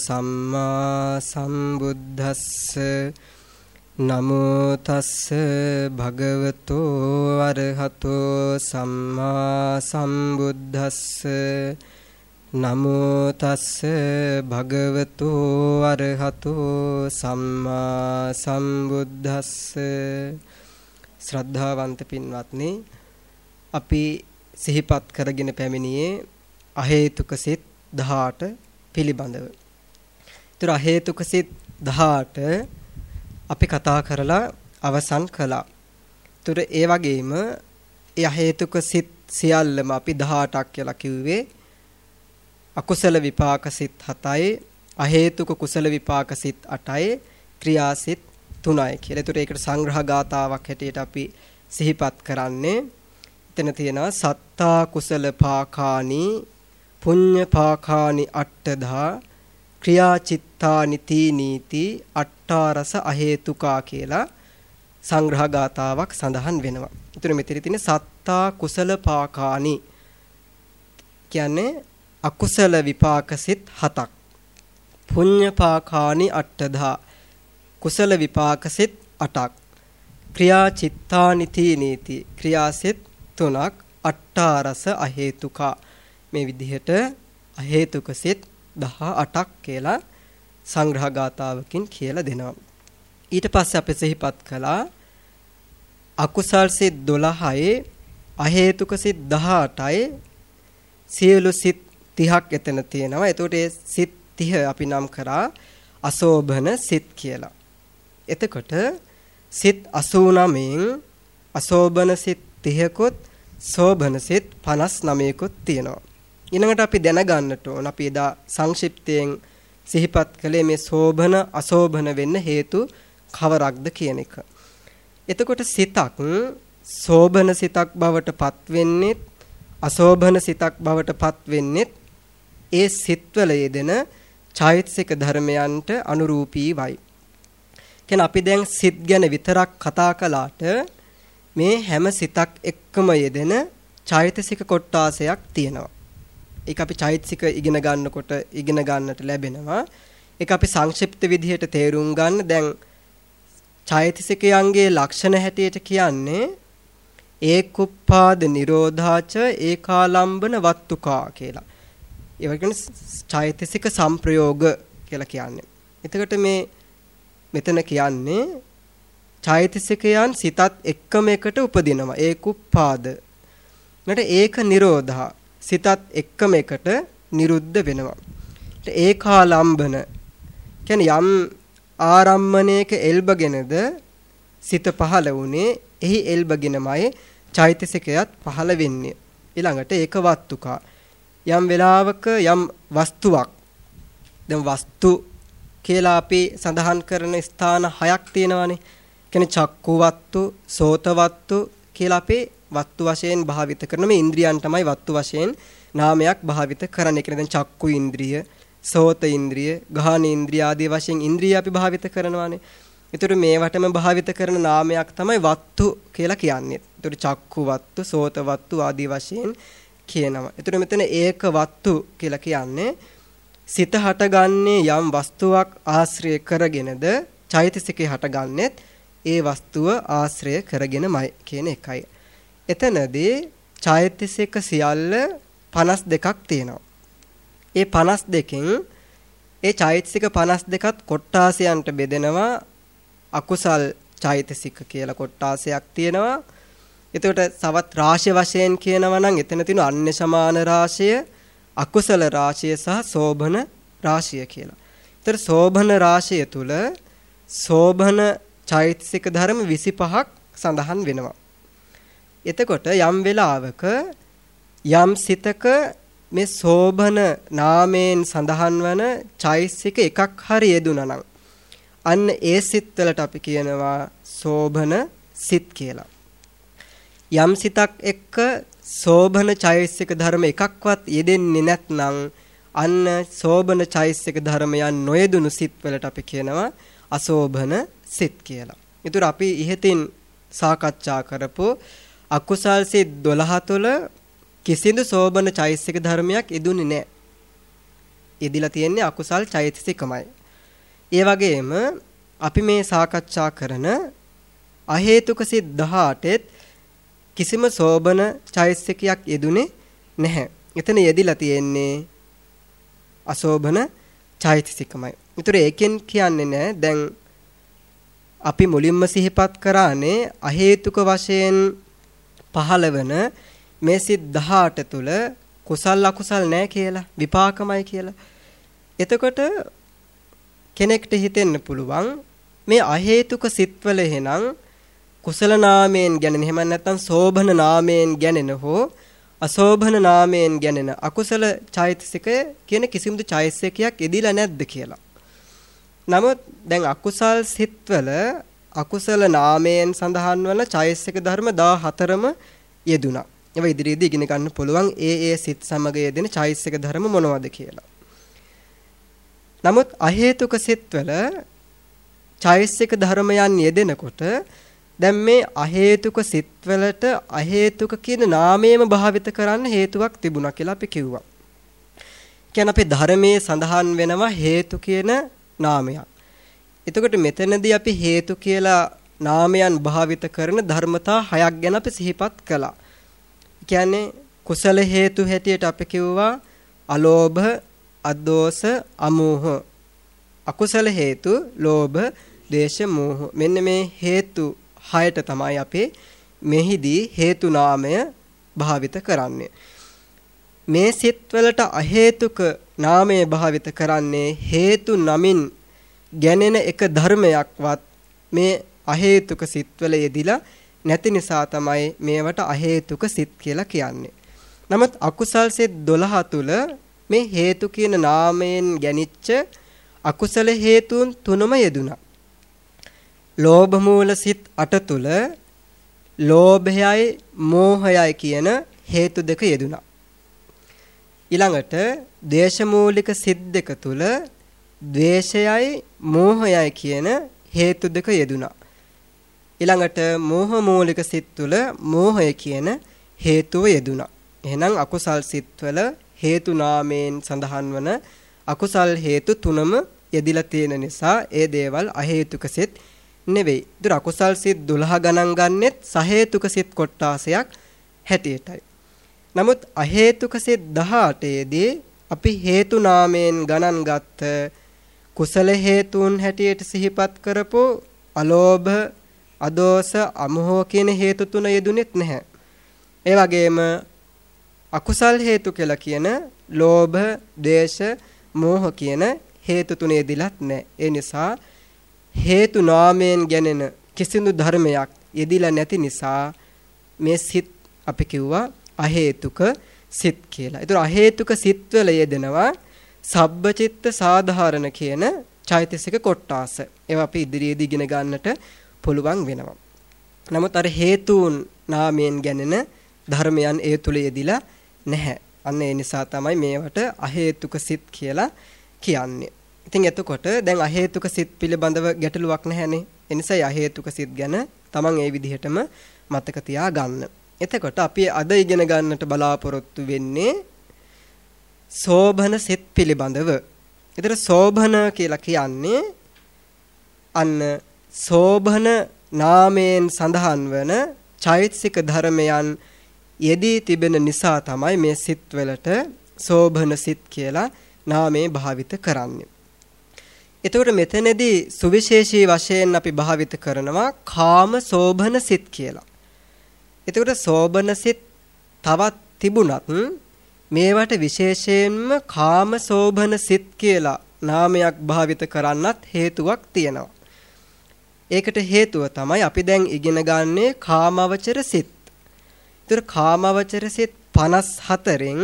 සම්මා සම්බුද්දස්ස නමෝ තස්ස භගවතු අරහතෝ සම්මා සම්බුද්දස්ස නමෝ තස්ස භගවතු අරහතෝ සම්මා සම්බුද්දස්ස ශ්‍රද්ධාවන්ත පින්වත්නි අපි සිහිපත් කරගෙන පැමිණියේ අහේතුක සිත් 18 පිළිබඳව. ඒතර අහේතුක සිත් 18 අපි කතා කරලා අවසන් කළා. ඒතර ඒ වගේම ඒ අහේතුක සිත් සියල්ලම අපි 18ක් කියලා කිව්වේ අකුසල විපාක සිත් 7යි අහේතුක කුසල විපාක සිත් 8යි ක්‍රියා සිත් 3යි කියලා. ඒතර ඒකට සංග්‍රහ ගාතාවක් හැටියට අපි සිහිපත් කරන්නේ එතන තියෙනවා සත්තා කුසල පාකානි පුඤ්ඤ පාකානි අට්ඨදා ක්‍රියා චිත්තානි තීනීති අට්ඨාරස අහේතුකා කියලා සංග්‍රහ ගාතාවක් සඳහන් වෙනවා. ඊටු මෙතන තියෙන සත්තා කුසල පාකානි කියන්නේ අකුසල විපාකසිත හතක්. පුඤ්ඤ පාකානි අට්ඨදා කුසල විපාකසිත අටක්. ක්‍රියා චිත්තානි තීනීති ක්‍රියාසිත තුනක් අට්ඨාරස අහේතුකා මේ විදිහට අහේතුක සිත් 18ක් කියලා සංග්‍රහ ගාතාවකින් කියලා දෙනවා. ඊට පස්සේ අපි සිහිපත් කළා අකුසල් සිත් 12යි අහේතුක සිත් 18යි සියලු සිත් 30ක් එතන තියෙනවා. එතකොට ඒ සිත් 30 අපි නම් කරා අසෝභන සිත් කියලා. එතකොට සිත් 89න් අසෝභන සිත් 30කුත් සෝබන සිත් 59කුත් තියෙනවා. ඊළඟට අපි දැනගන්නට ඕන අපි එදා සංක්ෂිප්තයෙන් සිහිපත් කළේ මේ සෝබන අසෝබන වෙන්න හේතු කවරක්ද කියන එක. එතකොට සිතක් සෝබන සිතක් බවට පත් වෙන්නේ අසෝබන සිතක් බවට පත් වෙන්නේ ඒ සිත්වල යෙදෙන චෛතසික ධර්මයන්ට අනුරූපීවයි. කියන අපි දැන් සිත් ගැන විතරක් කතා කළාට මේ හැම සිතක් එක්කම යෙදෙන චෛතසික කොටාසයක් තියෙනවා. ඒක අපි චෛතසික ඉගෙන ගන්නකොට ඉගෙන ගන්නට ලැබෙනවා. ඒක අපි සංක්ෂිප්ත විදිහට තේරුම් ගන්න දැන් චෛතසිකයන්ගේ ලක්ෂණ හැටියට කියන්නේ ඒකුප්පාද නිරෝධාච ඒකාලම්බන වත්තුකා කියලා. ඒ වගේම චෛතසික සංප්‍රයෝග කියලා කියන්නේ. එතකොට මේ මෙතන කියන්නේ චෛතසිකයන් සිතත් එක්කම එකට උපදිනවා. ඒකුප්පාද. නට ඒක නිරෝධා. සිතත් එක්කම එකට නිරුද්ධ වෙනවා. ඒකාලම්බන. කියන්නේ යම් ආරම්මණයක එල්බගෙනද සිත පහළ වුණේ එහි එල්බගෙනමයි චෛතසිකයත් පහළ වෙන්නේ. ඊළඟට ඒක වත්තුකා. යම් වෙලාවක යම් වස්තුවක් දැන් වස්තු කියලා අපි සඳහන් කරන ස්ථාන හයක් තියෙනවානේ. කියන්නේ චක්කුවත්තු, සෝතවත්තු කියලා අපේ වත්තු වශයෙන් භාවිත කරන මේ ඉන්ද්‍රියන් තමයි වත්තු වශයෙන් නාමයක් භාවිත කරන්නේ. කියන්නේ දැන් චක්කු ඉන්ද්‍රිය, සෝත ඉන්ද්‍රිය, ගාහන ඉන්ද්‍රිය ආදී වශයෙන් ඉන්ද්‍රිය අපි භාවිත කරනවානේ. ඒතර මේවටම භාවිත කරන නාමයක් තමයි වත්තු කියලා කියන්නේ. ඒතර චක්කු වත්තු, සෝත වත්තු ආදී වශයෙන් කියනවා. ඒතර මෙතන ඒක වත්තු කියලා කියන්නේ සිත හටගන්නේ යම් වස්තුවක් ආශ්‍රය කරගෙනද චෛතසිකේ හටගන්නේත් ඒ වස්තුව ආශ්‍රය කරගෙනමයි කියන එකයි. එතනදී චෛතසික සියල්ල 52ක් තියෙනවා. ඒ 52කින් ඒ චෛතසික 52ත් කොට්ටාසයන්ට බෙදෙනවා අකුසල් චෛතසික කියලා කොට්ටාසයක් තියෙනවා. එතකොට සවත් රාශිය වශයෙන් කියනවා නම් එතන තියෙන අන්‍ය සමාන රාශිය, අකුසල රාශිය සහ සෝභන රාශිය කියලා. ඒතර සෝභන රාශිය තුල සෝභන චෛතසික ධර්ම 25ක් සඳහන් වෙනවා. එතකොට යම් වෙලාවක යම් සිතක මේ සෝබන නාමයෙන් සඳහන් වන චෛතසික එකක් හරි යෙදුනා නම් අන්න ඒ සිත්වලට අපි කියනවා සෝබන සිත් කියලා. යම් සිතක් එක්ක සෝබන චෛතසික ධර්ම එකක්වත් යෙදෙන්නේ නැත්නම් අන්න සෝබන චෛතසික ධර්මයන් නොයෙදුණු සිත්වලට අපි කියනවා අසෝබන සිත් කියලා. ඒතර අපි ඉහතින් සාකච්ඡා කරපු අකුසල් සිත් 12 තුළ කිසිදු සෝබන චෛතසික ධර්මයක් ඉදුනේ නැහැ. ඉදිලා තියෙන්නේ අකුසල් චෛතසිකමයි. ඒ වගේම අපි මේ සාකච්ඡා කරන අහේතුක සිත් 18ත් කිසිම සෝබන චෛතසිකයක් යෙදුනේ නැහැ. එතන යෙදිලා තියෙන්නේ අසෝබන චෛතසිකමයි. ඒතර ඒකෙන් කියන්නේ නැහැ දැන් අපි මුලින්ම සිහිපත් කරානේ අහේතුක වශයෙන් පහළවන මේ සිත් 18 තුල කුසල් අකුසල් නැහැ කියලා විපාකමයි කියලා. එතකොට කෙනෙක්ට හිතෙන්න පුළුවන් මේ අහේතුක සිත්වල එහෙනම් කුසල නාමයෙන් ගැනෙන එහෙම නැත්නම් සෝභන නාමයෙන් ගැනෙන හෝ අසෝභන නාමයෙන් ගැනෙන අකුසල චෛතසිකය කියන කිසිමදු චෛතසිකයක් ඉදිලා නැද්ද කියලා. නමුත් දැන් අකුසල් සිත්වල අකුසල නාමයෙන් සඳහන් වන චෛතසික ධර්ම 14ම යෙදුණා. ඒවා ඉදිරියේදී ඉගෙන ගන්න පුළුවන් ඒ ඒ සිත් සමග යෙදෙන චෛතසික ධර්ම මොනවද කියලා. නමුත් අහේතුක සිත්වල චෛතසික ධර්මයන් යෙදෙනකොට දැන් මේ අහේතුක සිත්වලට අහේතුක කියන නාමයම භාවිත කරන්න හේතුවක් තිබුණා කියලා අපි කිව්වා. කියන්නේ අපේ ධර්මයේ සඳහන් වෙනවා හේතු කියන නාමයක්. එතකොට මෙතනදී අපි හේතු කියලා නාමයන් භාවිත කරන ධර්මතා හයක් ගැන අපි සිහිපත් කළා. කියන්නේ කුසල හේතු හැටියට අපි කිව්වා අලෝභ, අදෝස, අමෝහ. අකුසල හේතු ලෝභ, දේශ, මෝහ. මෙන්න මේ හේතු හයට තමයි අපි මෙහිදී හේතු නාමය භාවිත කරන්නේ. මේ සිත්වලට අහේතුක නාමය භාවිත කරන්නේ හේතු නමින් ගැනෙන එක ධර්මයක්වත් මේ අහේතුක සිත්වල යෙදිලා නැති නිසා තමයි මේවට අහේතුක සිත් කියලා කියන්නේ. නමුත් අකුසල් සිත් 12 තුල මේ හේතු කියන නාමයෙන් ගැනිච්ච අකුසල හේතුන් තුනම යෙදුණා. ලෝභ මූල සිත් 8 තුල ලෝභයයි මෝහයයි කියන හේතු දෙක යෙදුණා. ඊළඟට දේශමූලික සිත් දෙක තුල ද්වේෂයයි මෝහයයි කියන හේතු දෙක යෙදුණා. ඊළඟට මෝහ මූලික සිත් තුළ මෝහය කියන හේතුව යෙදුණා. එහෙනම් අකුසල් සිත්වල හේතු නාමයෙන් සඳහන් වන අකුසල් හේතු තුනම යෙදිලා තියෙන නිසා ඒ දේවල් අහේතුක සිත් නෙවෙයි. ඒතර අකුසල් සිත් 12 ගණන් ගන්නෙත් සහේතුක සිත් කොටාසයක් හැටියටයි. නමුත් අහේතුක සිත් 18 දී අපි හේතු නාමයෙන් ගණන් ගත්ත කුසල හේතුන් හැටියට සිහිපත් කරපු අලෝභ අදෝස අමෝහ කියන හේතු තුන යෙදුනෙත් නැහැ. ඒ වගේම අකුසල් හේතු කියලා කියන ලෝභ, දේශ, මෝහ කියන හේතු තුන යෙදිලත් නැහැ. ඒ නිසා හේතු නාමයෙන් ගැනෙන කිසිදු ධර්මයක් යෙදිලා නැති නිසා මේ සිත් අපි කිව්වා අහේතුක සිත් කියලා. ඒතර අහේතුක සිත්වල යෙදෙනවා සබ්බචිත්ත සාධාරණ කියන චෛතසික කොටාස. ඒවා අපි ඉදිරියේදී ඉගෙන ගන්නට පුළුවන් වෙනවා. නමුත් අර හේතුන් නාමයෙන් ගැනෙන ධර්මයන් ඒ තුල යෙදිලා නැහැ. අන්න ඒ නිසා තමයි මේවට අහේතුක සිත් කියලා කියන්නේ. ඉතින් එතකොට දැන් අහේතුක සිත් පිළිබඳව ගැටලුවක් නැහැනේ. ඒ නිසා අහේතුක සිත් ගැන තමන් ඒ විදිහටම මතක තියාගන්න. එතකොට අපි අද ඉගෙන ගන්නට බලාපොරොත්තු වෙන්නේ සෝභන සිත් පිළිබඳව. ඒතර සෝභන කියලා කියන්නේ අන්න සෝභන නාමයෙන් සඳහන් වන චෛතසික ධර්මයන් යෙදී තිබෙන නිසා තමයි මේ සිත්වලට සෝභන සිත් කියලා නාමේ භාවිත කරන්නේ. එතකොට මෙතනදී සුවිශේෂී වශයෙන් අපි භාවිත කරනවා කාම සෝභන සිත් කියලා. එතකොට සෝභන සිත් තවත් තිබුණත් මේවට විශේෂයෙන්ම කාම සෝභන සිත් කියලා නාමයක් භාවිත කරන්නත් හේතුවක් තියෙනවා. ඒකට හේතුව තමයි අපි දැන් ඉගෙන ගන්නේ කාමවචර සිත්. ඒතර කාමවචර සිත් 54න්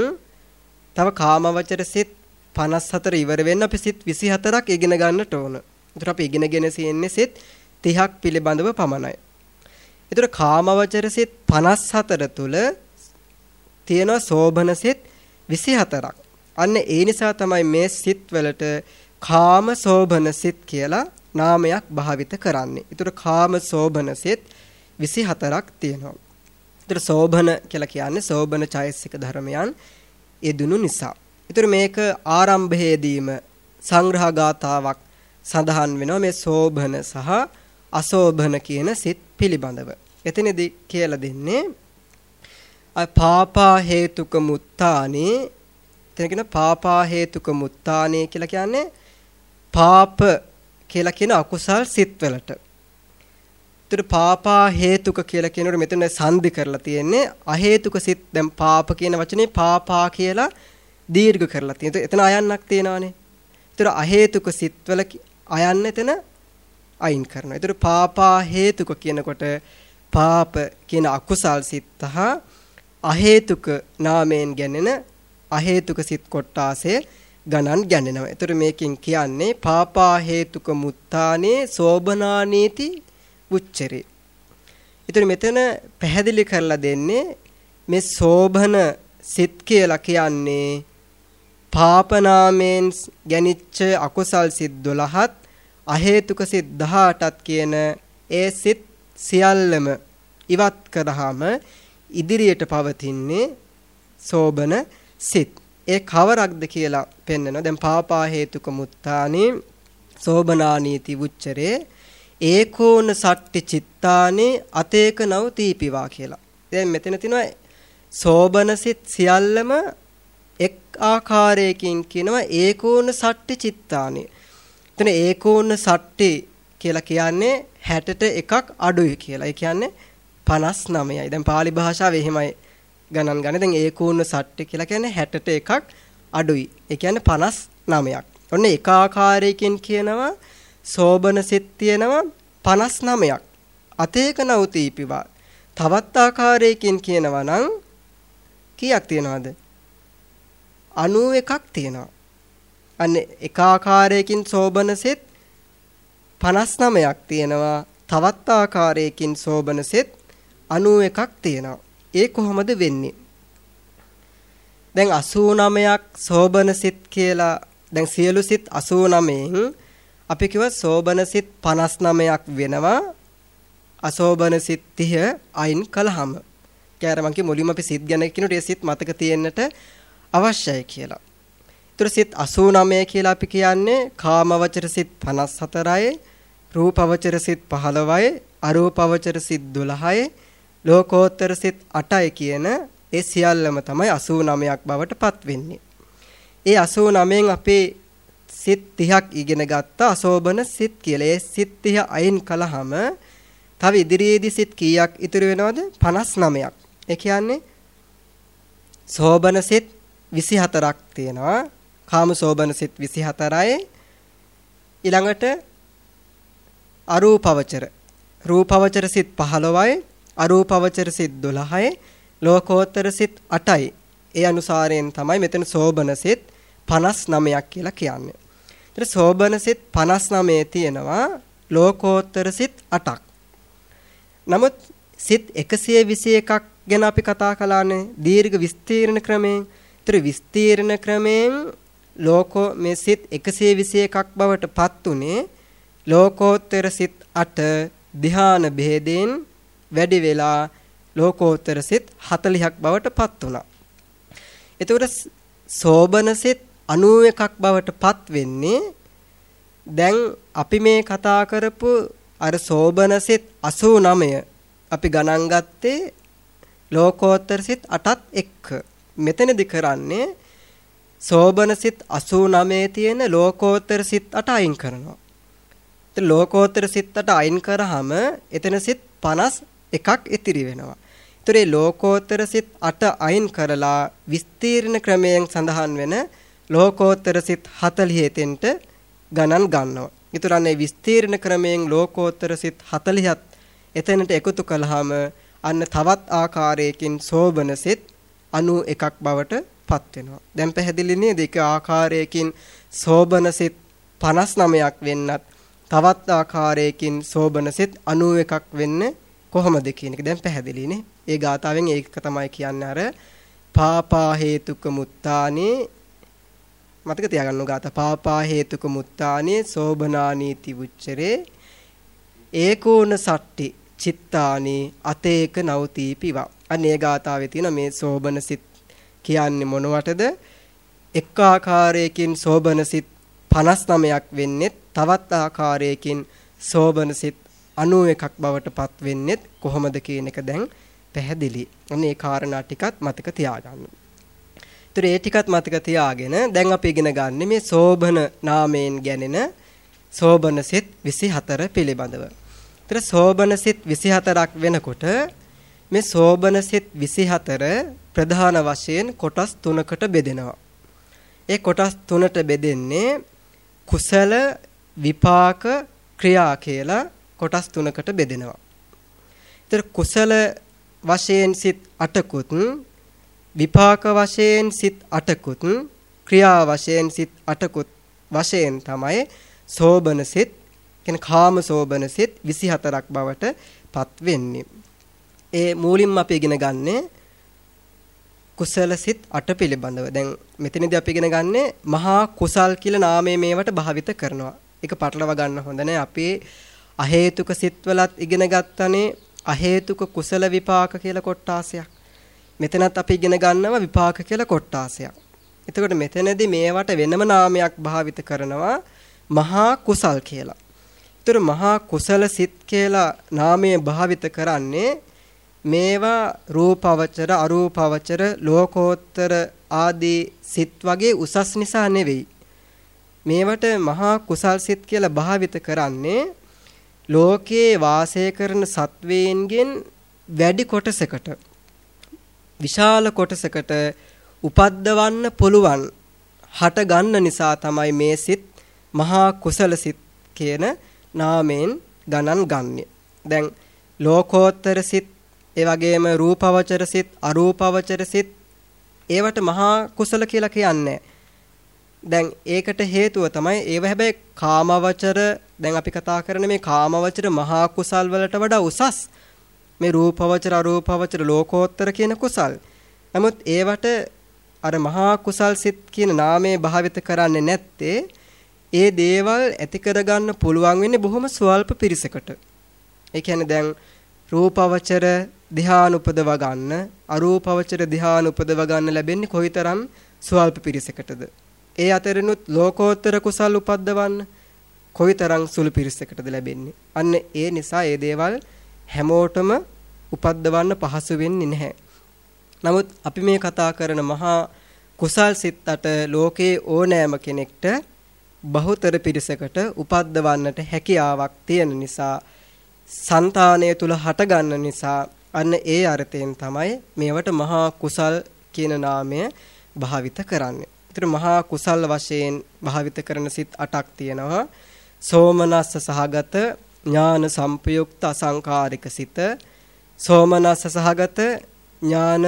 තව කාමවචර සිත් 54 ඉවර වෙන්න අපි සිත් 24ක් ඉගෙන ගන්නට ඕන. ඒතර අපි ඉගෙනගෙන තියෙන්නේ සිත් 30ක් පිළිබඳව පමණයි. ඒතර කාමවචර සිත් 54 තුල තියෙන සෝභන සිත් 24ක්. අන්න ඒ නිසා තමයි මේ සිත් වලට කාම සෝභන සිත් කියලා නාමයක් භාවිත කරන්නේ. ඒතර කාම සෝබන සෙත් 24ක් තියෙනවා. ඒතර සෝබන කියලා කියන්නේ සෝබන චෛසික ධර්මයන් යෙදුණු නිසා. ඒතර මේක ආරම්භයේදීම සංග්‍රහ ගාතාවක් සඳහන් වෙනවා මේ සෝබන සහ අසෝබන කියන සිත් පිළිබඳව. එතනදී කියලා දෙන්නේ පාපා හේතුක මුත්තානේ එතන කියන පාපා හේතුක මුත්තානේ කියලා කියන්නේ පාප කියලා කියන අකුසල් සිත්වලට. ඒතර පාපා හේතුක කියලා කියනකොට මෙතන සංදි කරලා තියෙන්නේ අහේතුක සිත් දැන් පාප කියන වචනේ පාපා කියලා දීර්ඝ කරලා තියෙනවා. එතන අයන්නක් තියෙනවානේ. ඒතර අහේතුක සිත්වල අයන්න එතන අයින් කරනවා. ඒතර පාපා හේතුක කියනකොට පාප කියන අකුසල් සිත් හා අහේතුක නාමයෙන් ගැනෙන අහේතුක සිත් කොටාසේ ගණන් ගැනෙනවා. ඒතර මේකෙන් කියන්නේ පාපා හේතුක මුත්තානේ සෝබනානීති උච්චරේ. ඒතර මෙතන පැහැදිලි කරලා දෙන්නේ මේ සෝබන සිත් කියලා කියන්නේ පාපනාමෙන් ගැනිච්ච අකුසල් සිත් 12ත් අහේතුක සිත් 18ත් කියන ඒ සිත් සියල්ලම ඉවත් කරාම ඉදිරියට පවතින්නේ සෝබන සිත්. ඒ කවරක්ද කියලා පෙන්වනවා. දැන් පාපා හේතුක මුත්තානි සෝබනානීති උච්චරේ ඒකෝන සට්ටි චිත්තානේ අතේක නව තීපිවා කියලා. දැන් මෙතන තියෙනවා සෝබන සිත් සියල්ලම එක් ආකාරයකින් කියනවා ඒකෝන සට්ටි චිත්තානේ. එතන ඒකෝන සට්ටි කියලා කියන්නේ 60ට එකක් අඩුයි කියලා. ඒ කියන්නේ 59යි. දැන් pāli භාෂාවේ එහෙමයි ගණන් ගන්න. දැන් ඒකෝන සට්ටි කියලා කියන්නේ 60ට එකක් අඩුයි. ඒ කියන්නේ 59ක්. ඔන්න එක ආකාරයකින් කියනවා සෝබන සිත් තියෙනවා 59ක්. අතේක නවතීපිවා. තවත් ආකාරයකින් කියනවා නම් කීයක් තියනවද? 91ක් තියෙනවා. අන්න එක ආකාරයකින් සෝබන සෙත් 59ක් තියෙනවා. තවත් ආකාරයකින් සෝබන සෙත් 91ක් තියෙනවා. ඒ කොහොමද වෙන්නේ? දැන් 89ක් සෝබන සිත් කියලා දැන් සියලු සිත් 89න් අපි කිව්වා සෝබන සිත් 59ක් වෙනවා අසෝබන සිත් 30 අයින් කළාම. කෑර මං කිය මුලින්ම අපි සිත් ගැන කියනකොට ඒ සිත් මතක තියෙන්නට අවශ්‍යයි කියලා. ඒතර සිත් 89 කියලා අපි කියන්නේ කාමවචර සිත් 54යි, රූපවචර සිත් 15යි, අරූපවචර සිත් 12යි, ලෝකෝත්තර සිත් 8යි කියන ඒ සියල්ලම තමයි 89ක් බවට පත් වෙන්නේ. ඒ 89න් අපේ සිත් 30ක් ඉගෙන ගත්ත අසෝබන සිත් කියලා. ඒ සිත් 30 අයින් කළාම තව ඉදිරියේදී සිත් කීයක් ඉතුරු වෙනවද? 59ක්. ඒ කියන්නේ සෝබන සිත් 24ක් තියෙනවා. කාම සෝබන සිත් 24යි. ඊළඟට අරූපවචර රූපවචර සිත් 15යි අරූපවචර සිත් 12යි ලෝකෝත්තර සිත් 8යි ඒ අනුසාරයෙන් තමයි මෙතන සෝබන සිත් 59ක් කියලා කියන්නේ. ඒතර සෝබන සිත් 59 තියෙනවා ලෝකෝත්තර සිත් 8ක්. නමුත් සිත් 121ක් ගැන අපි කතා කළානේ දීර්ඝ විස්තීර්ණ ක්‍රමයෙන්. ඒතර විස්තීර්ණ ක්‍රමයෙන් ලෝකෝ මේ සිත් 121ක් බවට පත් උනේ ලෝකෝත්තර සිත් 8 ධ්‍යාන බෙහෙදෙන් වැඩි වෙලා ලෝකෝත්තර සිත් 40ක් බවට පත් වුණා. එතකොට සෝබන සිත් 91ක් බවට පත් වෙන්නේ දැන් අපි මේ කතා කරපු අර සෝබන සිත් 89 අපි ගණන් ගත්තේ ලෝකෝත්තර සිත් 8ත් එක්ක. මෙතනදි කරන්නේ සෝබන සිත් 89 තියෙන ලෝකෝත්තර සිත් 8 අයින් කරනවා. ඉතින් ලෝකෝත්තර සිත් 8 අයින් කරාම එතන සිත් 51ක් ඉතිරි වෙනවා. ඒතර මේ ලෝකෝත්තර සිත් 8 අයින් කරලා විස්තීර්ණ ක්‍රමයෙන් සඳහන් වෙන ලෝකෝත්තර සිත් 40 එතෙන්ට ගණන් ගන්නවා. ඊතරන්නේ විස්තීර්ණ ක්‍රමයෙන් ලෝකෝත්තර සිත් 40ත් එතනට එකතු කළාම අන්න තවත් ආකාරයකින් සෝබන සිත් 91ක් බවට පත් වෙනවා. දැන් පැහැදිලි නේද? ඒක ආකාරයකින් සෝබන සිත් 59ක් වෙන්නත් තවත් ආකාරයකින් සෝබන සිත් 91ක් වෙන්නේ කොහොමද කියන එක දැන් පැහැදිලිනේ. ඒ ගාතාවෙන් ඒක තමයි කියන්නේ අර පාපා හේතුක මුත්තානේ මතක තියාගන්න ගාත පාපා හේතුක මුත්තානේ සෝබනානීති උච්චරේ ඒකෝන සට්ටි චිත්තානි අතේක නවතීපිවා අන්න ඒ ගාතාවේ තියෙන මේ සෝබන සිත් කියන්නේ මොනවටද? එක් ආකාරයකින් සෝබන සිත් 59ක් වෙන්නේ තවත් ආකාරයකින් සෝබන සිත් 91ක් බවට පත් වෙන්නේ කොහොමද කියන එක දැන් පැහැදිලි. අන්න ඒ කාරණා ටිකත් මතක තියාගන්න. ඒතර ඒ ටිකත් මතක තියාගෙන දැන් අපි ඉගෙන ගන්න මේ සෝබන නාමයෙන් ගැනෙන සෝබන සිත් 24 පිළිබඳව. ඒතර සෝබන සිත් 24ක් වෙනකොට මේ සෝබන සිත් 24 ප්‍රධාන වශයෙන් කොටස් තුනකට බෙදෙනවා. ඒ කොටස් තුනට බෙදෙන්නේ කුසල විපාක ක්‍රියා කියලා කොටස් තුනකට බෙදෙනවා. ඒතර කුසල වශයෙන් සිත් 8කුත් විපාක වශයෙන් සිත් 8කුත් ක්‍රියා වශයෙන් සිත් 8කුත් වශයෙන් තමයි සෝබන සිත් කියන කාම සෝබන සිත් 24ක් බවට පත් වෙන්නේ. ඒ මූලින්ම අපි ඉගෙන ගන්නේ කුසල සිත් 8 පිළිබඳව. දැන් මෙතනදී අපි ඉගෙන ගන්නේ මහා කුසල් කියලා නාමයේ මේවට භාවිත කරනවා. ඒක පටලවා ගන්න හොඳ නැහැ. අපි අහේතුක සිත්වලත් ඉගෙන ගත්තනේ අහේතුක කුසල විපාක කියලා කොටාසයක්. මෙතනත් අපි ඉගෙන ගන්නවා විපාක කියලා කොටාසයක්. එතකොට මෙතනදී මේවට වෙනම නාමයක් භාවිත කරනවා මහා කුසල් කියලා. ඒතර මහා කුසල සිත් කියලා නාමය භාවිත කරන්නේ මේවා රූපවචර අරූපවචර ලෝකෝත්තර ආදී සිත් වගේ උසස් නිසා නෙවෙයි. මේවට මහා කුසල් සිත් කියලා භාවිත කරන්නේ ලෝකයේ වාසය කරන සත්වයන්ගෙන් වැඩි කොටසකට විශාල කොටසකට උපද්දවන්න පුළුවන් හට ගන්න නිසා තමයි මේ සිත් මහා කුසල සිත් කියන නාමයෙන් ගණන් ගන්නෙ. දැන් ලෝකෝත්තර සිත් ඒ වගේම රූපවචර සිත් අරූපවචර සිත් ඒවට මහා කුසල කියලා කියන්නේ දැන් ඒකට හේතුව තමයි ඒව හැබැයි කාමවචර දැන් අපි කතා කරන මේ කාමවචර මහා කුසල් වලට වඩා උසස් මේ රූපවචර අරූපවචර ලෝකෝත්තර කියන කුසල්. නමුත් ඒවට අර මහා කුසල් සිත් කියන නාමයේ භාවිත කරන්නේ නැත්තේ ඒ දේවල් ඇති කරගන්න පුළුවන් වෙන්නේ බොහොම ස්වල්ප පිරිසකට. ඒ කියන්නේ දැන් රූපවචර ධ්‍යාන උපදව ගන්න අරූපවචර ධ්‍යාන උපදව ගන්න ලැබෙන්නේ කොයිතරම් ස්වල්ප පිරිසකටද ඒ අතරිනුත් ලෝකෝත්තර කුසල් උපද්දවන්න කොයිතරම් සුළු පිරිසකටද ලැබෙන්නේ අන්න ඒ නිසා ඒ දේවල් හැමෝටම උපද්දවන්න පහසු වෙන්නේ නැහැ නමුත් අපි මේ කතා කරන මහා කුසල් සිත්තට ලෝකේ ඕනෑම කෙනෙක්ට බහුතර පිරිසකට උපද්දවන්නට හැකියාවක් තියෙන නිසා సంతානය තුල හටගන්න නිසා අන්න ඒ අර්ථයෙන් තමයි මේවට මහා කුසල් කියන නාමය භාවිත කරන්නේ. ඒතර මහා කුසල් වශයෙන් භාවිත කරන සිත් 8ක් තියෙනවා. සෝමනස්ස සහගත ඥාන සංපයුක්ත අසංකාරික සිත. සෝමනස්ස සහගත ඥාන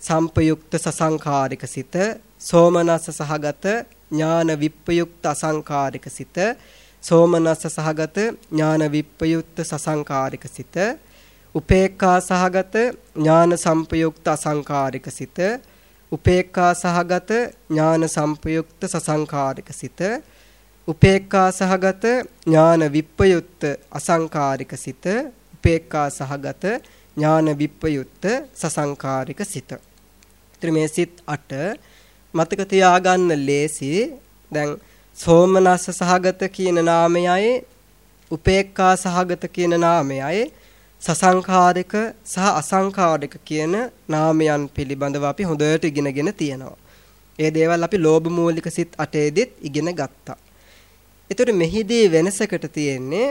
සංපයුක්ත සසංකාරික සිත. සෝමනස්ස සහගත ඥාන විප්පයුක්ත අසංකාරික සිත. සෝමනස්ස සහගත ඥාන විප්පයුක්ත සසංකාරික සිත. උපේක්ඛා සහගත ඥාන සංපයුක්ත අසංකාරික සිත. උපේක්ඛා සහගත ඥාන සංපයුක්ත සසංකාරික සිත උපේක්ඛා සහගත ඥාන විප්පයුක්ත අසංකාරික සිත උපේක්ඛා සහගත ඥාන විප්පයුක්ත සසංකාරික සිත. ත්‍රිමේ සිත් 8 මතක තියාගන්න ලේසි. දැන් සෝමනස්ස සහගත කියන නාමයයි උපේක්ඛා සහගත කියන නාමයයි සසංඛාරික සහ අසංඛාරික කියන නාමයන් පිළිබඳව අපි හොඳට ඉගෙනගෙන තියෙනවා. ඒ දේවල් අපි ලෝභ මූලික සිත් 8 ඉගෙන ගත්තා. ඒතර මෙහිදී වෙනසකට තියෙන්නේ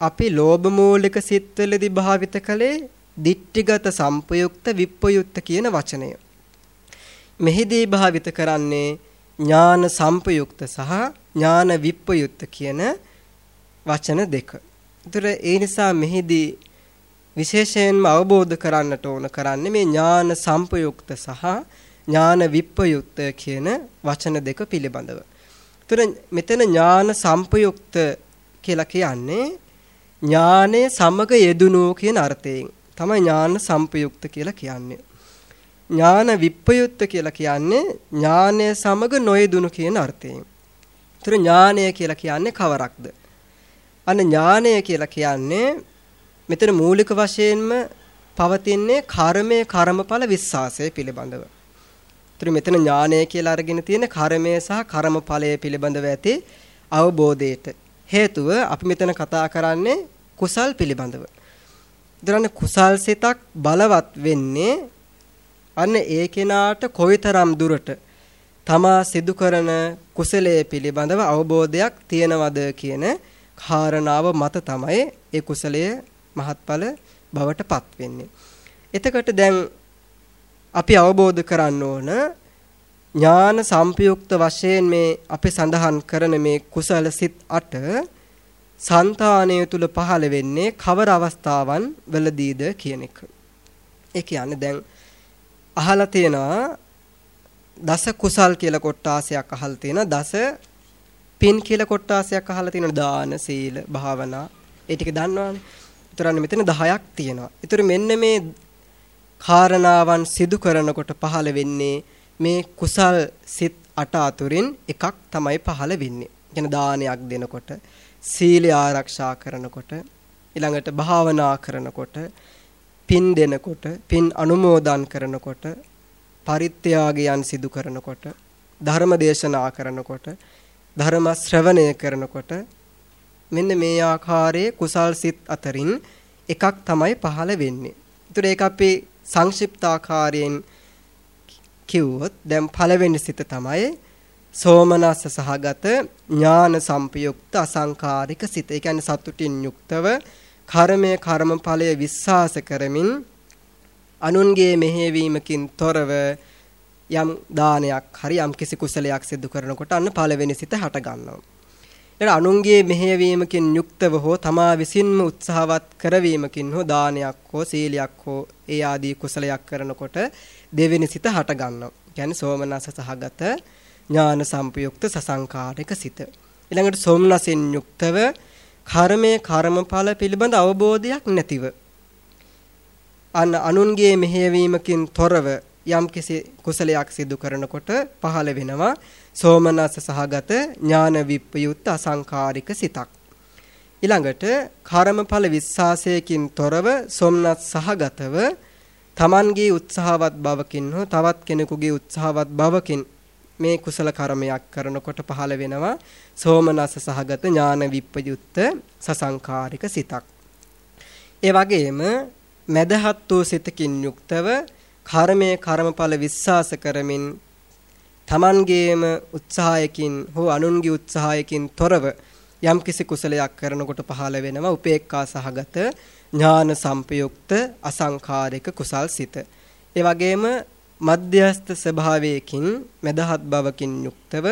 අපි ලෝභ මූලික සිත්වලදී භාවිත කළේ දිට්ඨිගත සම්පයුක්ත විප්පයුක්ත කියන වචනය. මෙහිදී භාවිත කරන්නේ ඥාන සම්පයුක්ත සහ ඥාන විප්පයුක්ත කියන වචන දෙක. ඒතර ඒ නිසා මෙහිදී විශේෂයෙන්ම අවබෝධ කරන්නට ඕන කරන්නේ මේ ඥාන සම්පයුක්ත සහ ඥාන විප්පයුක්ත කියන වචන දෙක පිළිබඳව. ඒතර මෙතන ඥාන සම්පයුක්ත කියලා කියන්නේ ඥානයේ සමග යෙදුණු කියන අර්ථයෙන් තමයි ඥාන සම්පයුක්ත කියලා කියන්නේ. ඥාන විප්පයුක්ත කියලා කියන්නේ ඥානය සමග නොයෙදුණු කියන අර්ථයෙන්. ඒතර ඥානය කියලා කියන්නේ කවරක්ද? අන්න ඥානය කියලා කියන්නේ මෙතන මූලික වශයෙන්ම පවතින්නේ කර්මයේ කර්මඵල විශ්වාසය පිළිබඳව. ඒතර මෙතන ඥානය කියලා අරගෙන තියෙන කර්මය සහ කර්මඵලය පිළිබඳව ඇති අවබෝධයට. හේතුව අපි මෙතන කතා කරන්නේ කුසල් පිළිබඳව. දරන්නේ කුසල් සිතක් බලවත් වෙන්නේ අන්න ඒ කෙනාට කොයිතරම් දුරට තමා සිදු කරන කුසලයේ පිළිබඳව අවබෝධයක් තියනවද කියන කාරණාව මත තමයි ඒ කුසලය මහත්ඵල බවට පත් වෙන්නේ. එතකොට දැන් අපි අවබෝධ කරන්න ඕන ඥාන සම්පයුක්ත වශයෙන් මේ අපි සඳහන් කරන මේ කුසල සිත් 8 సంతානය තුල පහළ වෙන්නේ කවර අවස්ථාවන් වලදීද කියන එක. ඒ කියන්නේ දැන් අහලා තියෙනවා දස කුසල් කියලා කොටාසයක් අහලා තියෙනවා දස පින් කියලා කොටාසයක් අහලා තියෙනවා දාන සීල භාවනා ඒ ටික දන්නවනේ. ඒතරන්නේ මෙතන 10ක් තියෙනවා. ඒතර මෙන්න මේ කාරණාවන් සිදු කරනකොට පහළ වෙන්නේ මේ කුසල් සිත් 8 අතුරින් එකක් තමයි පහළ වෙන්නේ. කියන දානයක් දෙනකොට, සීලය ආරක්ෂා කරනකොට, ඊළඟට භාවනා කරනකොට, පින් දෙනකොට, පින් අනුමෝදන් කරනකොට, පරිත්‍යාගයන් සිදු කරනකොට, ධර්ම දේශනා කරනකොට, ධර්ම ශ්‍රවණය කරනකොට මෙන්න මේ ආකාරයේ කුසල් සිත් අතරින් එකක් තමයි පහළ වෙන්නේ. ඒතර ඒක අපි සංක්ෂිප්ත ආකාරයෙන් කිව්වොත් දැන් පළවෙනි සිත තමයි සෝමනස්ස සහගත ඥාන සම්පයුක්ත අසංකාරික සිත. ඒ කියන්නේ සතුටින් යුක්තව කර්මයේ කර්මඵලය විශ්වාස කරමින් අනුන්ගේ මෙහෙවීමකින් තොරව යම් දානයක් හරි යම් කිසි කුසලයක් සිදු කරනකොට අන්න පළවෙනි සිත හට ගන්නවා. එතන අනුන්ගේ මෙහෙයවීමකින් යුක්තව හෝ තමා විසින්ම උත්සාහවත් කරවීමකින් හෝ දානයක් හෝ සීලයක් හෝ ඒ ආදී කුසලයක් කරනකොට දෙවෙනි සිත හට ගන්නවා. කියන්නේ සෝමනස සහගත ඥාන සම්පයුක්ත සසංකාරික සිත. ඊළඟට සෝමනසෙන් යුක්තව කර්මයේ කර්මඵල පිළිබඳ අවබෝධයක් නැතිව අන්න අනුන්ගේ මෙහෙයවීමකින් තොරව යම්කිසි කුසලයක් සිදු කරනකොට පහළ වෙනවා සෝමනස්ස සහගත ඥාන විප්පයුත් අසංකාරික සිතක්. ඊළඟට කර්මඵල විශ්වාසයකින් තොරව සොම්නස් සහගතව Tamanගේ උත්සාහවත් බවකින් හෝ තවත් කෙනෙකුගේ උත්සාහවත් බවකින් මේ කුසල කර්මයක් කරනකොට පහළ වෙනවා සෝමනස්ස සහගත ඥාන විප්පයුත් සසංකාරික සිතක්. ඒ වගේම මදහත් වූ සිතකින් යුක්තව කර්මයේ කර්මඵල විශ්වාස කරමින් Tamanගේම උත්සාහයකින් හෝ අනුන්ගේ උත්සාහයකින් තොරව යම්කිසි කුසලයක් කරනකොට පහළ වෙනවා උපේක්ඛා සහගත ඥාන සම්පයුක්ත අසංකාරික කුසල් සිත. ඒ වගේම මධ්‍යස්ත ස්වභාවයකින් මෙදහත් බවකින් යුක්තව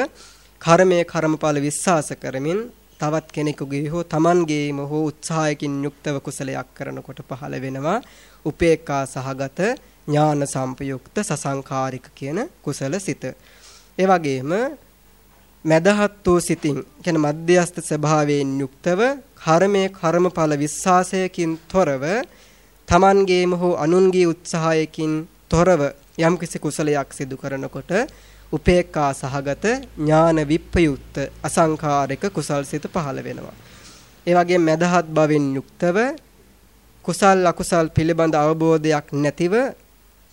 කර්මයේ කර්මඵල විශ්වාස කරමින් තවත් කෙනෙකුගේ හෝ Tamanගේම හෝ උත්සාහයකින් යුක්තව කුසලයක් කරනකොට පහළ වෙනවා උපේක්ඛා සහගත ඥාන සම්පයුක්ත සසංකාරික කියන කුසල සිත. ඒ වගේම මදහත් වූ සිතින් කියන මධ්‍යස්ත ස්වභාවයෙන් යුක්තව කර්මයේ කර්මඵල විශ්වාසයකින් තොරව Tamanගේම හෝ අනුන්ගේ උත්සාහයකින් තොරව යම්කිසි කුසලයක් සිදු කරනකොට උපේක්ඛා සහගත ඥාන විප්පයුක්ත අසංකාරික කුසල් සිත පහළ වෙනවා. ඒ වගේම මදහත් බවින් යුක්තව කුසල් අකුසල් පිළිබඳ අවබෝධයක් නැතිව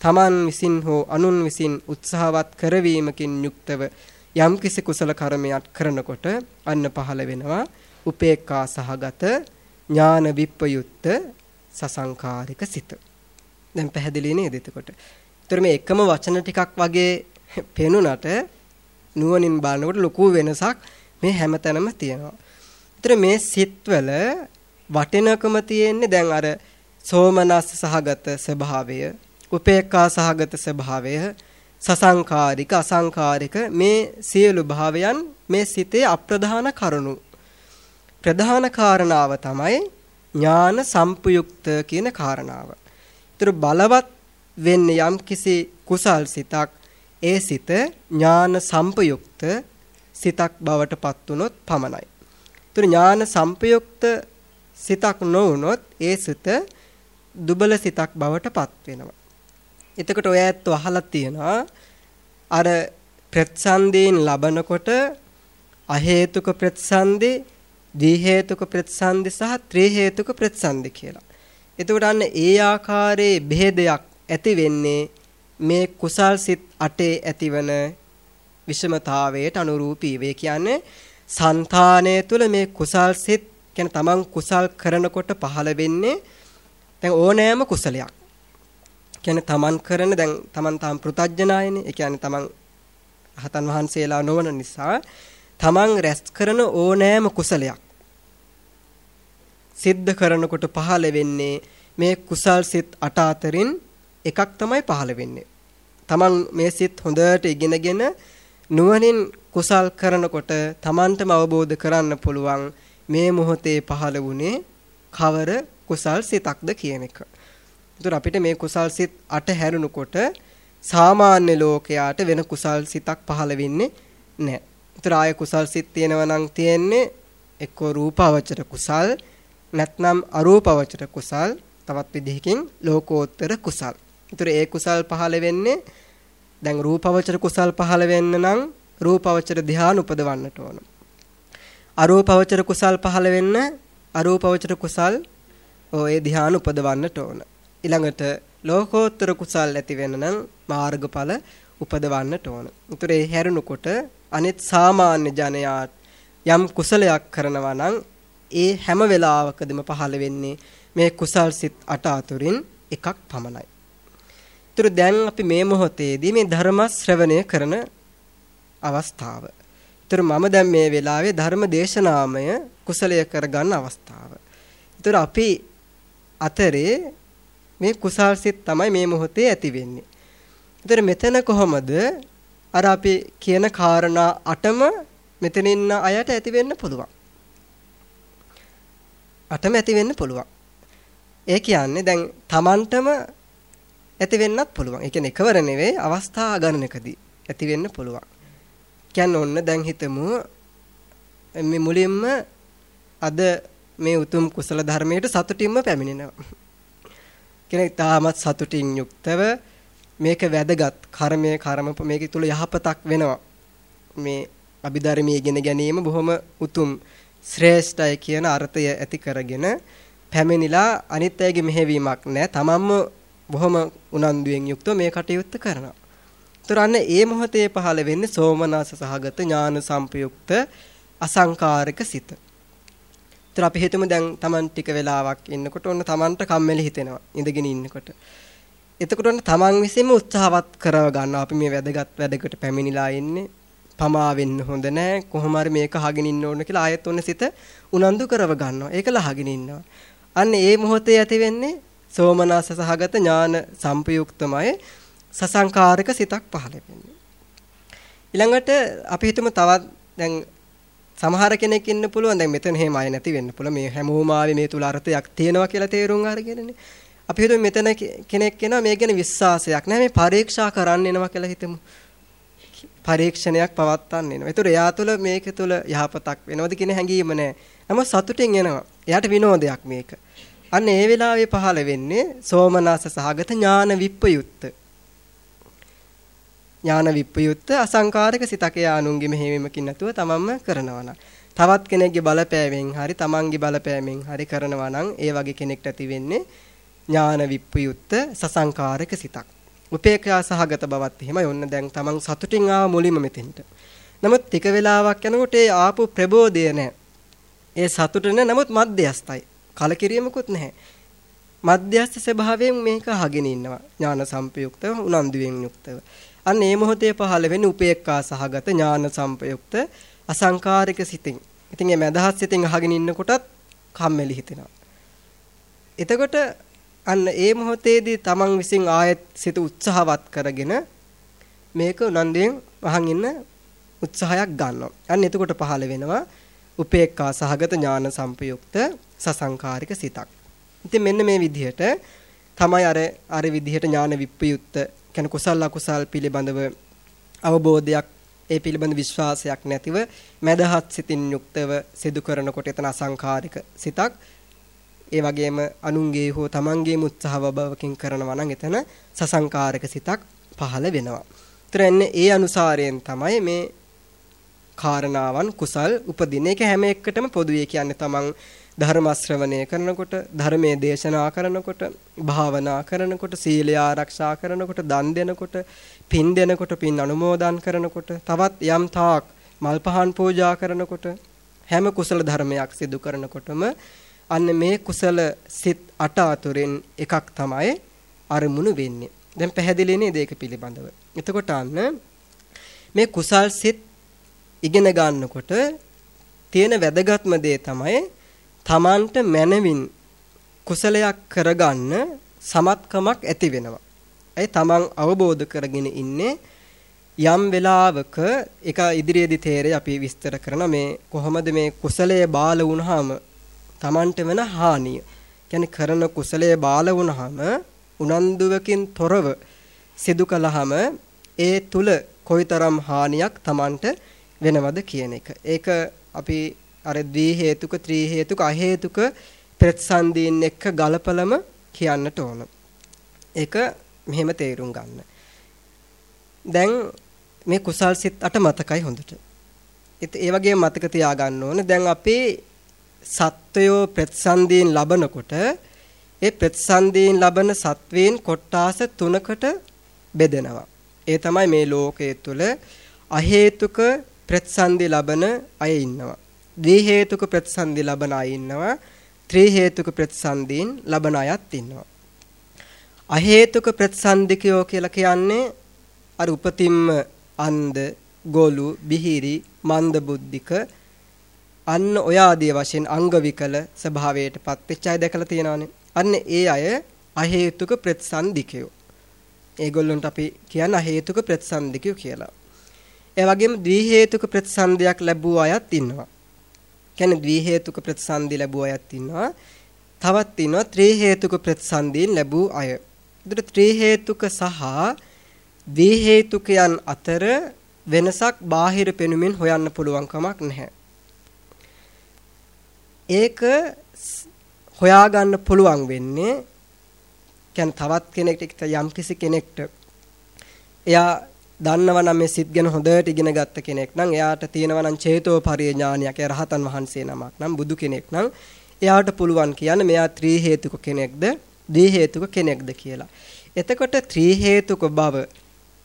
තමන් විසින් හෝ අනුන් විසින් උත්සාහවත් කරවීමකින් යුක්තව යම්කිසි කුසල කර්මයක් කරනකොට අන්න පහළ වෙනවා උපේක්ඛා සහගත ඥාන විප්පයුත්ත සසංකාරික සිත. දැන් පැහැදිලි නේද එතකොට? ඒතර මේ එකම වචන ටිකක් වගේ පෙනුනට නුවණින් බලනකොට ලොකු වෙනසක් මේ හැමතැනම තියෙනවා. ඒතර මේ සිත්වල වටිනකම තියෙන්නේ දැන් අර සෝමනස්ස සහගත ස්වභාවය උපේක්ඛා සහගත ස්වභාවය සසංකාරික අසංකාරික මේ සියලු භාවයන් මේ සිතේ අප්‍රධාන කරුණු ප්‍රධාන කාරණාව තමයි ඥාන සම්පයුක්ත කියන කාරණාව. ඒතර බලවත් වෙන්නේ යම් කිසි කුසල් සිතක් ඒ සිත ඥාන සම්පයුක්ත සිතක් බවට පත් වුනොත් පමණයි. ඒතර ඥාන සම්පයුක්ත සිතක් නොවුනොත් ඒ සිත දුබල සිතක් බවට පත් වෙනවා. එතකොට ඔය ඇත්ත අහලා තියෙනවා අර ප්‍රතිසන්දීන් ලබනකොට අහේතුක ප්‍රතිසන්දි ද්වි හේතුක ප්‍රතිසන්දි සහ ත්‍රි හේතුක ප්‍රතිසන්දි කියලා. එතකොට අන්න ඒ ආකාරයේ බෙහෙදයක් ඇති වෙන්නේ මේ කුසල් සිත් අටේ ඇතිවන විෂමතාවයට අනුරූපී වේ කියන්නේ సంతානය තුළ මේ කුසල් සිත් කියන්නේ තමන් කුසල් කරනකොට පහළ වෙන්නේ දැන් ඕනෑම කුසලයක්. කියන්නේ තමන් කරන දැන් තමන් තාම පෘතජ්ජනායනේ. ඒ කියන්නේ තමන් රහතන් වහන්සේලා නොවන නිසා තමන් රැස් කරන ඕනෑම කුසලයක් සිද්ධ කරනකොට පහළ වෙන්නේ මේ කුසල් සිත් අට අතරින් එකක් තමයි පහළ වෙන්නේ. තමන් මේ සිත් හොඳට ඉගෙනගෙන නුවණින් කුසල් කරනකොට තමන්ටම අවබෝධ කරන්න පුළුවන් මේ මොහොතේ පහළ වුණේ කවර කුසල් සිතක්ද කියන එක. ඒතර අපිට මේ කුසල් සිත් අට හැරුණකොට සාමාන්‍ය ලෝකයාට වෙන කුසල් සිතක් පහළ වෙන්නේ නැහැ. ඒතර ආය කුසල් සිත් තියෙනවා නම් තියෙන්නේ එක්ක රූපාවචර කුසල් නැත්නම් අරූපාවචර කුසල් තවත් විදිහකින් ලෝකෝත්තර කුසල්. ඒතර ඒ කුසල් පහළ වෙන්නේ දැන් රූපාවචර කුසල් පහළ වෙන්න නම් රූපාවචර ධ්‍යාන උපදවන්නට ඕන. අරූපාවචර කුසල් පහළ වෙන්න අරූපාවචර කුසල් ඔය ධ්‍යාන උපදවන්නට ඕන. ඊළඟට ලෝකෝත්තර කුසල් ඇති වෙන්න නම් මාර්ගඵල උපදවන්නට ඕන. උතර ඒ හැරුණකොට අනිත් සාමාන්‍ය ජනයා යම් කුසලයක් කරනවා නම් ඒ හැම වෙලාවකදීම පහළ වෙන්නේ මේ කුසල් සිත් අට අතුරින් එකක් පමණයි. ඒතර දැන් අපි මේ මොහොතේදී මේ ධර්ම ශ්‍රවණය කරන අවස්ථාව. ඒතර මම දැන් මේ වෙලාවේ ධර්ම දේශනාමය කුසලය කරගන්න අවස්ථාව. ඒතර අපි අතරේ මේ කුසල් සිත් තමයි මේ මොහොතේ ඇති වෙන්නේ. ඒතර මෙතන කොහොමද අර අපි කියන කාරණා අටම මෙතන ඉන්න අයට ඇති වෙන්න පුළුවන්. අටම ඇති වෙන්න පුළුවන්. ඒ කියන්නේ දැන් Tamanටම ඇති වෙන්නත් පුළුවන්. ඒ කියන්නේ එකවර නෙවෙයි අවස්ථා ගණනකදී ඇති වෙන්න පුළුවන්. කියන්නේ ඔන්න දැන් හිතමු මේ මුලින්ම අද මේ උතුම් කුසල ධර්මයට සතුටින්ම පැමිණෙනවා. කෙනෙක් තාමත් සතුටින් යුක්තව මේක වැදගත් කර්මය කර්ම මේක තුල යහපතක් වෙනවා. මේ අභිධර්මයේ ඉගෙන ගැනීම බොහොම උතුම් ශ්‍රේෂ්ඨයි කියන අර්ථය ඇති කරගෙන පැමිණිලා අනිත් අයගේ මෙහෙවීමක් නැහැ. තමන්ම බොහොම උනන්දුවෙන් යුක්තව මේ කටයුත්ත කරනවා. ඒතර අන්න ඒ මොහොතේ පහළ වෙන්නේ සෝමනස සහගත ඥාන සම්පයුක්ත අසංකාරක සිත. ඒතර අපි හිතමු දැන් Taman ටික වෙලාවක් ඉන්නකොට ඔන්න Tamanට කම්මැලි හිතෙනවා ඉඳගෙන ඉන්නකොට. එතකොට ඔන්න Taman විසින්ම උත්සාහවත් කරව ගන්නවා අපි මේ වැදගත් වැඩකට පැමිණිලා ඉන්නේ. පමා වෙන්න හොඳ නැහැ. කොහොම හරි මේක අහගෙන ඉන්න ඕන කියලා ආයෙත් ඔන්න සිත උනන්දු කරව ගන්නවා. ඒක ලහගෙන ඉන්නවා. අන්න ඒ මොහොතේ ඇති වෙන්නේ සෝමනස සහගත ඥාන සම්පයුක්තමයි සසංකාරක සිතක් පහළ වෙන්නේ. ඊළඟට අපි හිතමු තවත් දැන් සමහර කෙනෙක් ඉන්න පුළුවන් දැන් මෙතන එහෙම ආය නැති වෙන්න පුළුවන් මේ හැමෝම ආවේ මේ තුල අර්ථයක් තියෙනවා කියලා තේරුම් අරගෙනනේ. අපි හිතමු මෙතන කෙනෙක් එනවා මේ ගැන විශ්වාසයක් නැහැ මේ පරීක්ෂා කරන්න එනවා කියලා හිතමු. පරීක්ෂණයක් පවත්වන්න එනවා. ඒතර එයා තුළ මේක තුළ යහපතක් වෙනවද කියන හැඟීම නැහැ. නම සතුටින් එනවා. එයාට විනෝදයක් මේක. අන්න ඒ වෙලාවේ පහළ වෙන්නේ සෝමනස සහගත ඥාන විප්පයුත්ත. ඥාන විප්පයුත්ත අසංකාරක සිතක යානුන්ගේ මෙහෙවීමකින් නැතුව තමන්ම කරනවා නම් තවත් කෙනෙක්ගේ බලපෑමෙන් හරි තමන්ගේ බලපෑමෙන් හරි කරනවා නම් ඒ වගේ කෙනෙක්ට ඇති වෙන්නේ ඥාන විප්පයුත්ත සසංකාරක සිතක්. උපේක්ෂා සහගත බවත් එහෙමයි. ඔන්න දැන් තමන් සතුටින් ආව මුලින්ම මෙතෙන්ට. නමුත් ටික වෙලාවක් යනකොට ඒ ආපු ප්‍රබෝධය නැහැ. ඒ සතුට නැහැ. නමුත් මධ්‍යස්තයි. කලකිරීමකුත් නැහැ. මධ්‍යස්ථ ස්වභාවයෙන් මේක අහගෙන ඉන්නවා. ඥාන සම්පයුක්තව උනන්දුවෙන් යුක්තව. අන්න ඒ මොහොතේ පහළ වෙන්නේ උපේක්ඛා සහගත ඥාන සම්පයුක්ත අසංකාරික සිතින්. ඉතින් මේ මදහත් සිතින් අහගෙන ඉන්නකොටත් කම්මැලි හිතෙනවා. එතකොට අන්න ඒ මොහොතේදී තමන් විසින් ආයෙත් සිත උත්සාහවත් කරගෙන මේක උනන්දුවෙන් වහන් ඉන්න උත්සාහයක් ගන්නවා. අන්න එතකොට පහළ වෙනවා උපේක්ඛා සහගත ඥාන සම්පයුක්ත සසංකාරික සිතක්. ඉතින් මෙන්න මේ විදිහට තමයි අර අර විදිහට ඥාන විප්පයුක්ත කියන්නේ කුසල අකුසල් පිළිබඳව අවබෝධයක් ඒ පිළිබඳ විශ්වාසයක් නැතිව මදහත් සිතින් යුක්තව සිදු කරනකොට එතන අසංකාරික සිතක්. ඒ වගේම අනුන්ගේ හෝ තමන්ගේම උත්සාහව බවකින් කරනවා නම් එතන සසංකාරක සිතක් පහළ වෙනවා. ඒතර ඒ අනුසාරයෙන් තමයි මේ කාරණාවන් කුසල් උපදින එක. හැම එකටම පොදුවේ. කියන්නේ තමන් ධර්ම ශ්‍රවණය කරනකොට ධර්මයේ දේශනා කරනකොට භාවනා කරනකොට සීලය ආරක්ෂා කරනකොට දන් දෙනකොට පින් දෙනකොට පින් අනුමෝදන් කරනකොට තවත් යම් තාක් මල් පහන් පූජා කරනකොට හැම කුසල ධර්මයක් සිදු කරනකොටම අන්න මේ කුසල සිත් 8 අතුරින් එකක් තමයි අරමුණු වෙන්නේ. දැන් පැහැදිලි නේද ඒක පිළිබඳව. එතකොට අන්න මේ කුසල් සිත් ඉගෙන ගන්නකොට තියෙන වැදගත්ම දේ තමයි තමන්ට මනවින් කුසලයක් කරගන්න සමත්කමක් ඇති වෙනවා. ඒ තමන් අවබෝධ කරගෙන ඉන්නේ යම් වෙලාවක එක ඉදිරියේදී තේරෙයි අපි විස්තර කරන මේ කොහොමද මේ කුසලයේ බාල වුණාම තමන්ට වෙන හානිය. කියන්නේ කරන කුසලයේ බාල වුණාම උනන්දුවකින් තොරව සිදු කළාම ඒ තුල කොයිතරම් හානියක් තමන්ට වෙනවද කියන එක. ඒක අපි අර ද්වි හේතුක ත්‍රි හේතුක අ හේතුක ප්‍රතිසන්දීන් එක්ක ගලපලම කියන්නට ඕන. ඒක මෙහෙම තේරුම් ගන්න. දැන් මේ කුසල් සිත් අට මතකයි හොඳට. ඒ වගේ මතක තියාගන්න ඕන. දැන් අපේ සත්වයෝ ප්‍රතිසන්දීන් ලබනකොට ඒ ප්‍රතිසන්දීන් ලබන සත්වීන් කොට්ටාස තුනකට බෙදෙනවා. ඒ තමයි මේ ලෝකයේ තුල අහේතුක ප්‍රතිසන්දි ලබන අය ඉන්නවා. ද්වි හේතුක ප්‍රතිසන්දි ලබන අය ඉන්නවා. ත්‍රි හේතුක ප්‍රතිසන්දීන් ලබන අයත් ඉන්නවා. අහේතුක ප්‍රතිසන්දිකයෝ කියලා කියන්නේ අර උපතින්ම අන්ධ, ගෝලු, බිහිරි, මන්ද බුද්ධික අන්න ඔය ආදී වශයෙන් අංග විකල ස්වභාවයට පත් වෙච්ච අය දැකලා තියෙනවානේ. අන්න ඒ අය අහේතුක ප්‍රතිසන්දිකයෝ. ඒගොල්ලන්ට අපි කියන අහේතුක ප්‍රතිසන්දිකයෝ කියලා. ඒ වගේම ද්වි හේතුක ප්‍රතිසන්දියක් ලැබුව අයත් ඉන්නවා. කියන්නේ ද්වි හේතුක ප්‍රතිසන්දි ලැබුව අයත් ඉන්නවා. තවත් ඉන්නවා ත්‍රි හේතුක ප්‍රතිසන්දීන් ලැබූ අය. ඒතර ත්‍රි හේතුක සහ ද්වි හේතුකයන් අතර වෙනසක් බාහිර පෙනුමින් හොයන්න පුළුවන් කමක් නැහැ. ඒක හොයාගන්න පුළුවන් වෙන්නේ කියන්නේ තවත් කෙනෙක්ට යම් කිසි කෙනෙක්ට එයා දන්නවා නම් මේ සිත් ගැන හොඳට ඉගෙන ගත්ත කෙනෙක් නම් එයාට තියෙනවා නම් චේතෝ පරිඥානයක් ඒ රහතන් වහන්සේ නමක් නම් බුදු කෙනෙක් නම් එයාට පුළුවන් කියන්නේ මෙයා ත්‍රි හේතුක කෙනෙක්ද ද්වි හේතුක කෙනෙක්ද කියලා. එතකොට ත්‍රි හේතුක බව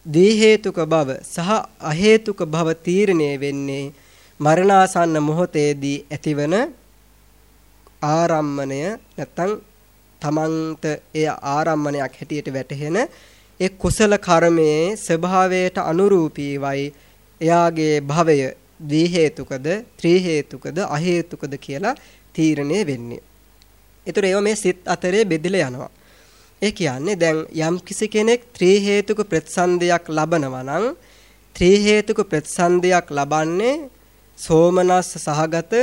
ද්වි හේතුක බව සහ අහේතුක බව තීරණය වෙන්නේ මරණාසන්න මොහොතේදී ඇතිවන ආරම්මණය නැත්තම් තමන්ට එය ආරම්මණයක් හැටියට වැටහෙන ඒ කුසල කර්මයේ ස්වභාවයට අනුරූපීවයි එයාගේ භවය ද්වි හේතුකද ත්‍රි හේතුකද අ හේතුකද කියලා තීරණය වෙන්නේ. ඒතර ඒව මේ සිත් අතරේ බෙදලා යනවා. ඒ කියන්නේ දැන් යම් කිසි කෙනෙක් ත්‍රි හේතුක ප්‍රතිසන්දයක් ලබනවා නම් ත්‍රි හේතුක ප්‍රතිසන්දයක් ලබන්නේ සෝමනස්ස සහගත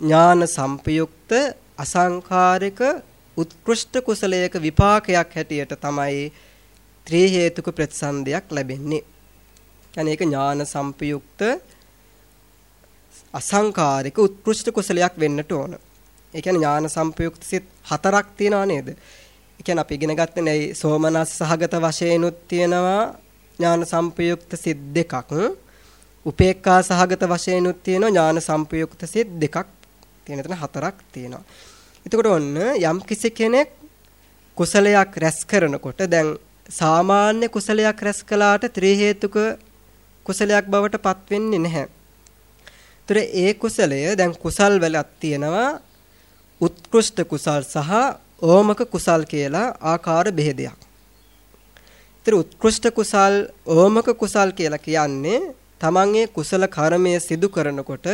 ඥාන සංපයුක්ත අසංඛාරික උත්කෘෂ්ඨ කුසලයක විපාකයක් හැටියට තමයි ත්‍රි හේතුක ප්‍රතිසන්දයක් ලැබෙන්නේ. කියන්නේ ඒක ඥාන සංපයුක්ත අසංකාරික උත්කෘෂ්ඨ කුසලයක් වෙන්නට ඕන. ඒ කියන්නේ ඥාන සංපයුක්ත සිත් හතරක් තියෙනවා නේද? ඒ කියන්නේ අපි ඉගෙන ගත්තේ නේ සෝමනස් සහගත වශයෙන්ුත් තියෙනවා ඥාන සංපයුක්ත සිත් දෙකක්. උපේක්ඛා සහගත වශයෙන්ුත් තියෙනවා ඥාන සංපයුක්ත සිත් දෙකක්. තියෙන එතන හතරක් තියෙනවා. එතකොට ඔන්න යම් කිසි කෙනෙක් කුසලයක් රැස් කරනකොට දැන් සාමාන්‍ය කුසලයක් රැස් කළාට ත්‍රි හේතුක කුසලයක් බවට පත් වෙන්නේ නැහැ. ඒතර ඒ කුසලය දැන් කුසල් වලක් තියෙනවා උත්කෘෂ්ඨ කුසල් සහ ඕමක කුසල් කියලා ආකාර බෙහෙදයක්. ඒතර උත්කෘෂ්ඨ කුසල් ඕමක කුසල් කියලා කියන්නේ තමන්ගේ කුසල කර්මය සිදු කරනකොට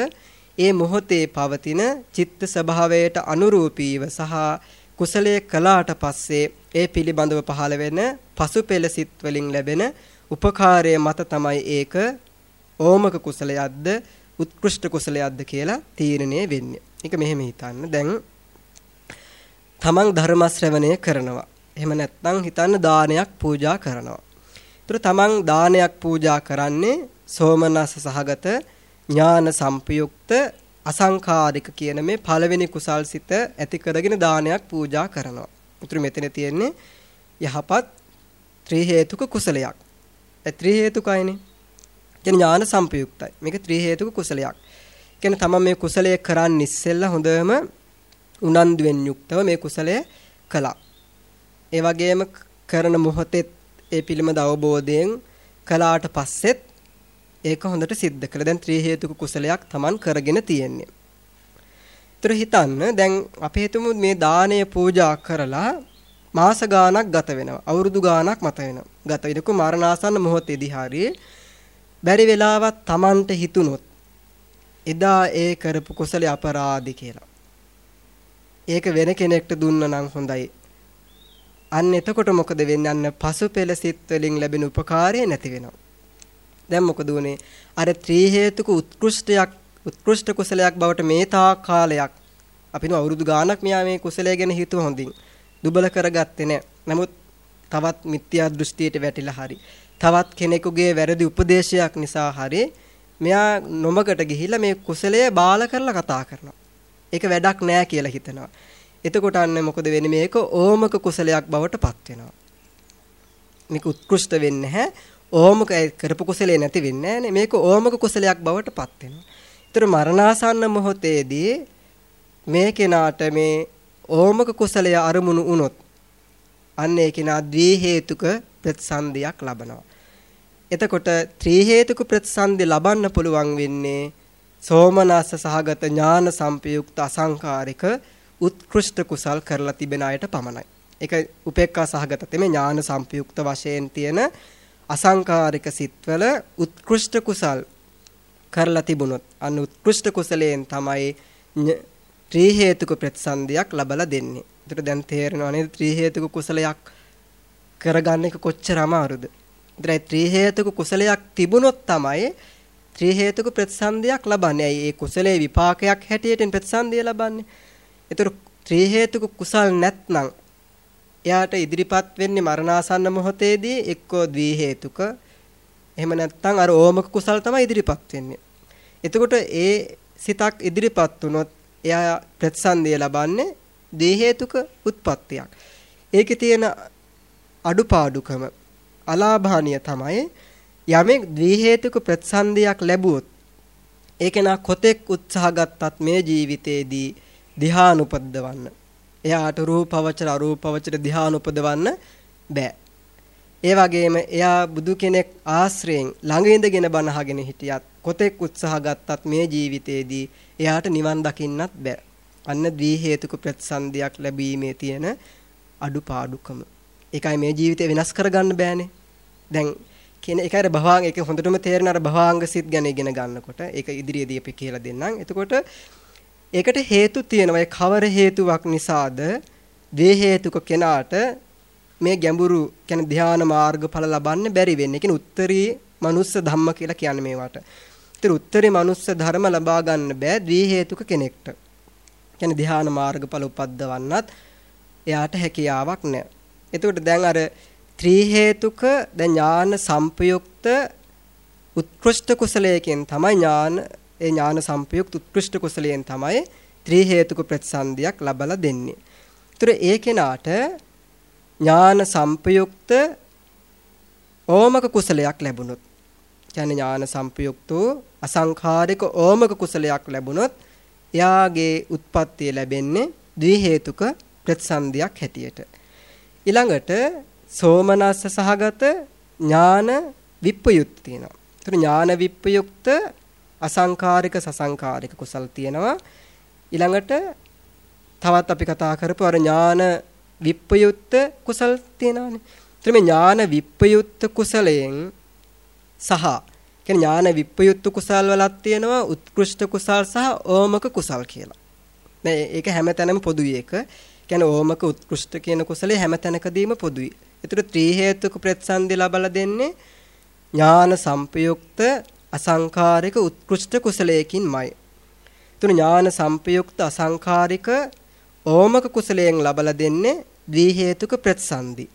ඒ මොහොතේ පවතින චිත්ත ස්වභාවයට අනුරූපීව සහ කුසලයේ කළාට පස්සේ ඒ පිළිබඳව පහළ වෙන පසුපෙළ සිත් වලින් ලැබෙන උපකාරය මත තමයි ඒක ඕමක කුසලයක්ද උත්කෘෂ්ඨ කුසලයක්ද කියලා තීරණය වෙන්නේ. ඒක මෙහෙම හිතන්න. දැන් තමන් ධර්ම ශ්‍රවණය කරනවා. එහෙම නැත්නම් හිතන්න දානයක් පූජා කරනවා. ඒතර තමන් දානයක් පූජා කරන්නේ සෝමනස්ස සහගත ඥාන සංපයුක්ත අසංකාරික කියන මේ පළවෙනි කුසල් සිත ඇති කරගෙන දානයක් පූජා කරනවා. උතුරු මෙතන තියෙන්නේ යහපත් ත්‍රි හේතුක කුසලයක්. ඒ ත්‍රි හේතුකයිනේ. කියන ඥාන සංපයුක්තයි. මේක ත්‍රි හේතුක කුසලයක්. කියන්නේ තමන් මේ කුසලයේ කරන්නේ ඉස්සෙල්ලා හොඳම උනන්දුවෙන් යුක්තව මේ කුසලය කළා. ඒ වගේම කරන මොහොතේ ඒ පිළිමද අවබෝධයෙන් කළාට පස්සෙත් ඒක හොඳට සිද්ධ කළා. දැන් ත්‍රි හේතුක කුසලයක් Taman කරගෙන තියෙන්නේ. ඒතර හිතන්න දැන් අපි හිතමු මේ දානය පූජා කරලා මාස ගාණක් ගත වෙනවා. අවුරුදු ගාණක් මත වෙනවා. ගත වෙනකො මරණාසන්න මොහොතේදී හරිය බැරි වෙලාවක් Tamanට හිතුනොත් එදා ඒ කරපු කුසලයේ අපරාධි කියලා. ඒක වෙන කෙනෙක්ට දුන්න නම් හොඳයි. අන්න එතකොට මොකද වෙන්නේ? අන්න පසුපෙළ සිත් වලින් ලැබෙන උපකාරය නැති වෙනවා. දැන් මොකද උනේ? අර ත්‍රි හේතුක උත්කෘෂ්ඨයක් උත්කෘෂ්ඨ කුසලයක් බවට මේ තා කාලයක් අපි නු අවුරුදු ගාණක් මෙයා මේ කුසලය ගැන හිතුව හොඳින්. දුබල කරගත්තේ නැහැ. නමුත් තවත් මිත්‍යා දෘෂ්ටියට වැටිලා හරි. තවත් කෙනෙකුගේ වැරදි උපදේශයක් නිසා හරි මෙයා නොමකට ගිහිල්ලා මේ කුසලය බාල කරලා කතා කරනවා. ඒක වැඩක් නෑ කියලා හිතනවා. එතකොට අන්න මොකද වෙන්නේ මේක ඕමක කුසලයක් බවට පත් වෙනවා. මේක උත්කෘෂ්ඨ වෙන්නේ නැහැ. ඕමක කරපු කුසලේ නැති වෙන්නේ නැහැ මේක ඕමක කුසලයක් බවට පත් වෙනවා. ඒතර මරණාසන්න මොහොතේදී මේ කෙනාට මේ ඕමක කුසලය අරමුණු වුණොත් අන්න ඒ කෙනා ද්වි හේතුක ප්‍රතිසන්දියක් ලබනවා. එතකොට ත්‍රි හේතුක ප්‍රතිසන්දි ලබන්න පුළුවන් වෙන්නේ සෝමනස්ස සහගත ඥාන සංපයුක්ත අසංකාරික උත්කෘෂ්ඨ කුසල් කරලා තිබෙන අයට පමණයි. ඒක උපේක්ඛා සහගත තෙමේ ඥාන සංපයුක්ත වශයෙන් තියෙන අසංකාරික සිත්වල උත්කෘෂ්ඨ කුසල් කරලා තිබුණොත් අන්න උත්කෘෂ්ඨ කුසලයෙන් තමයි ත්‍රි හේතුක ප්‍රතිසන්දියක් ලබලා දෙන්නේ. ඒතර දැන් තේරෙනවා නේද ත්‍රි හේතුක කුසලයක් කරගන්න එක කොච්චර අමාරුද? ඒතරයි ත්‍රි හේතුක කුසලයක් තිබුණොත් තමයි ත්‍රි හේතුක ප්‍රතිසන්දියක් ලබන්නේ. ඇයි ඒ කුසලයේ විපාකයක් හැටියට ප්‍රතිසන්දිය ලබන්නේ? ඒතර ත්‍රි හේතුක කුසල් නැත්නම් එයාට ඉදිරිපත් වෙන්නේ මරණාසන්න මොහොතේදී එක්කෝ ද්වි හේතුක එහෙම නැත්නම් අර ඕමක කුසල් තමයි ඉදිරිපත් වෙන්නේ. එතකොට ඒ සිතක් ඉදිරිපත් වුණොත් එයා ප්‍රතිසන්දිය ලබන්නේ ද්වි හේතුක උත්පත්තියක්. ඒකේ තියෙන අඩුපාඩුකම අලාභානිය තමයි යමෙක් ද්වි හේතුක ප්‍රතිසන්දියක් ලැබුවොත් ඒක නා කොතෙක් උත්සාහ ගත්තත් මේ ජීවිතේදී ධ්‍යාන උපද්දවන්න. එයාට රූපවචර අරූපවචර ධ්‍යාන උපදවන්න බෑ. ඒ වගේම එයා බුදු කෙනෙක් ආශ්‍රයෙන් ළඟ ඉඳගෙන බණ අහගෙන හිටියත් කොතෙක් උත්සාහ ගත්තත් මේ ජීවිතේදී එයාට නිවන් දකින්නත් බෑ. අන්න ද්වි හේතුක ප්‍රතිසන්දියක් ලැබීමේ තියෙන අඩුපාඩුකම. ඒකයි මේ ජීවිතේ වෙනස් කරගන්න බෑනේ. දැන් කියන එකයි අර භවාංග ඒක හොඳටම තේරෙන අර භවාංග සිත් ගැන ඉගෙන ගන්නකොට ඒක ඉදිරියේදී අපි කියලා දෙන්නම්. එතකොට ඒකට හේතු තියෙනවා. ඒ කවර හේතුවක් නිසාද ද්වේ හේතුක කෙනාට මේ ගැඹුරු කියන්නේ ධ්‍යාන මාර්ගඵල ලබන්න බැරි වෙන්නේ. කියන්නේ උත්තරී මනුස්ස ධම්ම කියලා කියන්නේ මේවට. ඒතර උත්තරී මනුස්ස ධර්ම ලබා ගන්න බෑ ද්වේ හේතුක කෙනෙක්ට. කියන්නේ ධ්‍යාන මාර්ගඵල උපද්දවන්නත් එයාට හැකියාවක් නැහැ. එතකොට දැන් අර ත්‍රි හේතුක දැන් ඥාන සංපයුක්ත උත්කෘෂ්ඨ කුසලයෙන් තමයි ඥාන ඒ ඥාන සංපයුක්ත උත්කෘෂ්ඨ කුසලයෙන් තමයි ත්‍රි හේතුක ප්‍රතිසන්දියක් ලබලා දෙන්නේ. ඒතර ඒ කෙනාට ඥාන සංපයුක්ත ඕමක කුසලයක් ලැබුණොත් කියන්නේ ඥාන සංපයුක්තෝ අසංඛාරික ඕමක කුසලයක් ලැබුණොත් එයාගේ උත්පත්තිය ලැබෙන්නේ ද්වි හේතුක ප්‍රතිසන්දියක් හැටියට. ඊළඟට සෝමනස්ස සහගත ඥාන විප්පයුක්ත තියෙනවා. ඒතර ඥාන විප්පයුක්ත අසංකාරික සසංකාරික කුසල් තියෙනවා. ඊළඟට තවත් අපි කතා කරපු අර ඥාන විප්පයුක්ත කුසල් තියෙනවානේ. ඒතර මේ ඥාන විප්පයුක්ත කුසලයෙන් සහ කියන්නේ ඥාන විප්පයුක්ත කුසල් වලක් තියෙනවා උත්කෘෂ්ඨ කුසල් සහ ඕමක කුසල් කියලා. මේ ඒක හැමතැනම පොදුයි එක. කියන්නේ ඕමක උත්කෘෂ්ඨ කියන කුසලයේ හැමතැනකදීම පොදුයි. ඒතර ත්‍රි හේතුක ප්‍රතිසන්දි ලබලා දෙන්නේ ඥාන සංපයුක්ත අසංකාරික උත්කෘෂ්ඨ කුසලයකින්මයි. තුන ඥාන සංපයුක්ත අසංකාරික ඕමක කුසලයෙන් ලබලා දෙන්නේ ද්වි හේතුක ප්‍රතිසන්දි.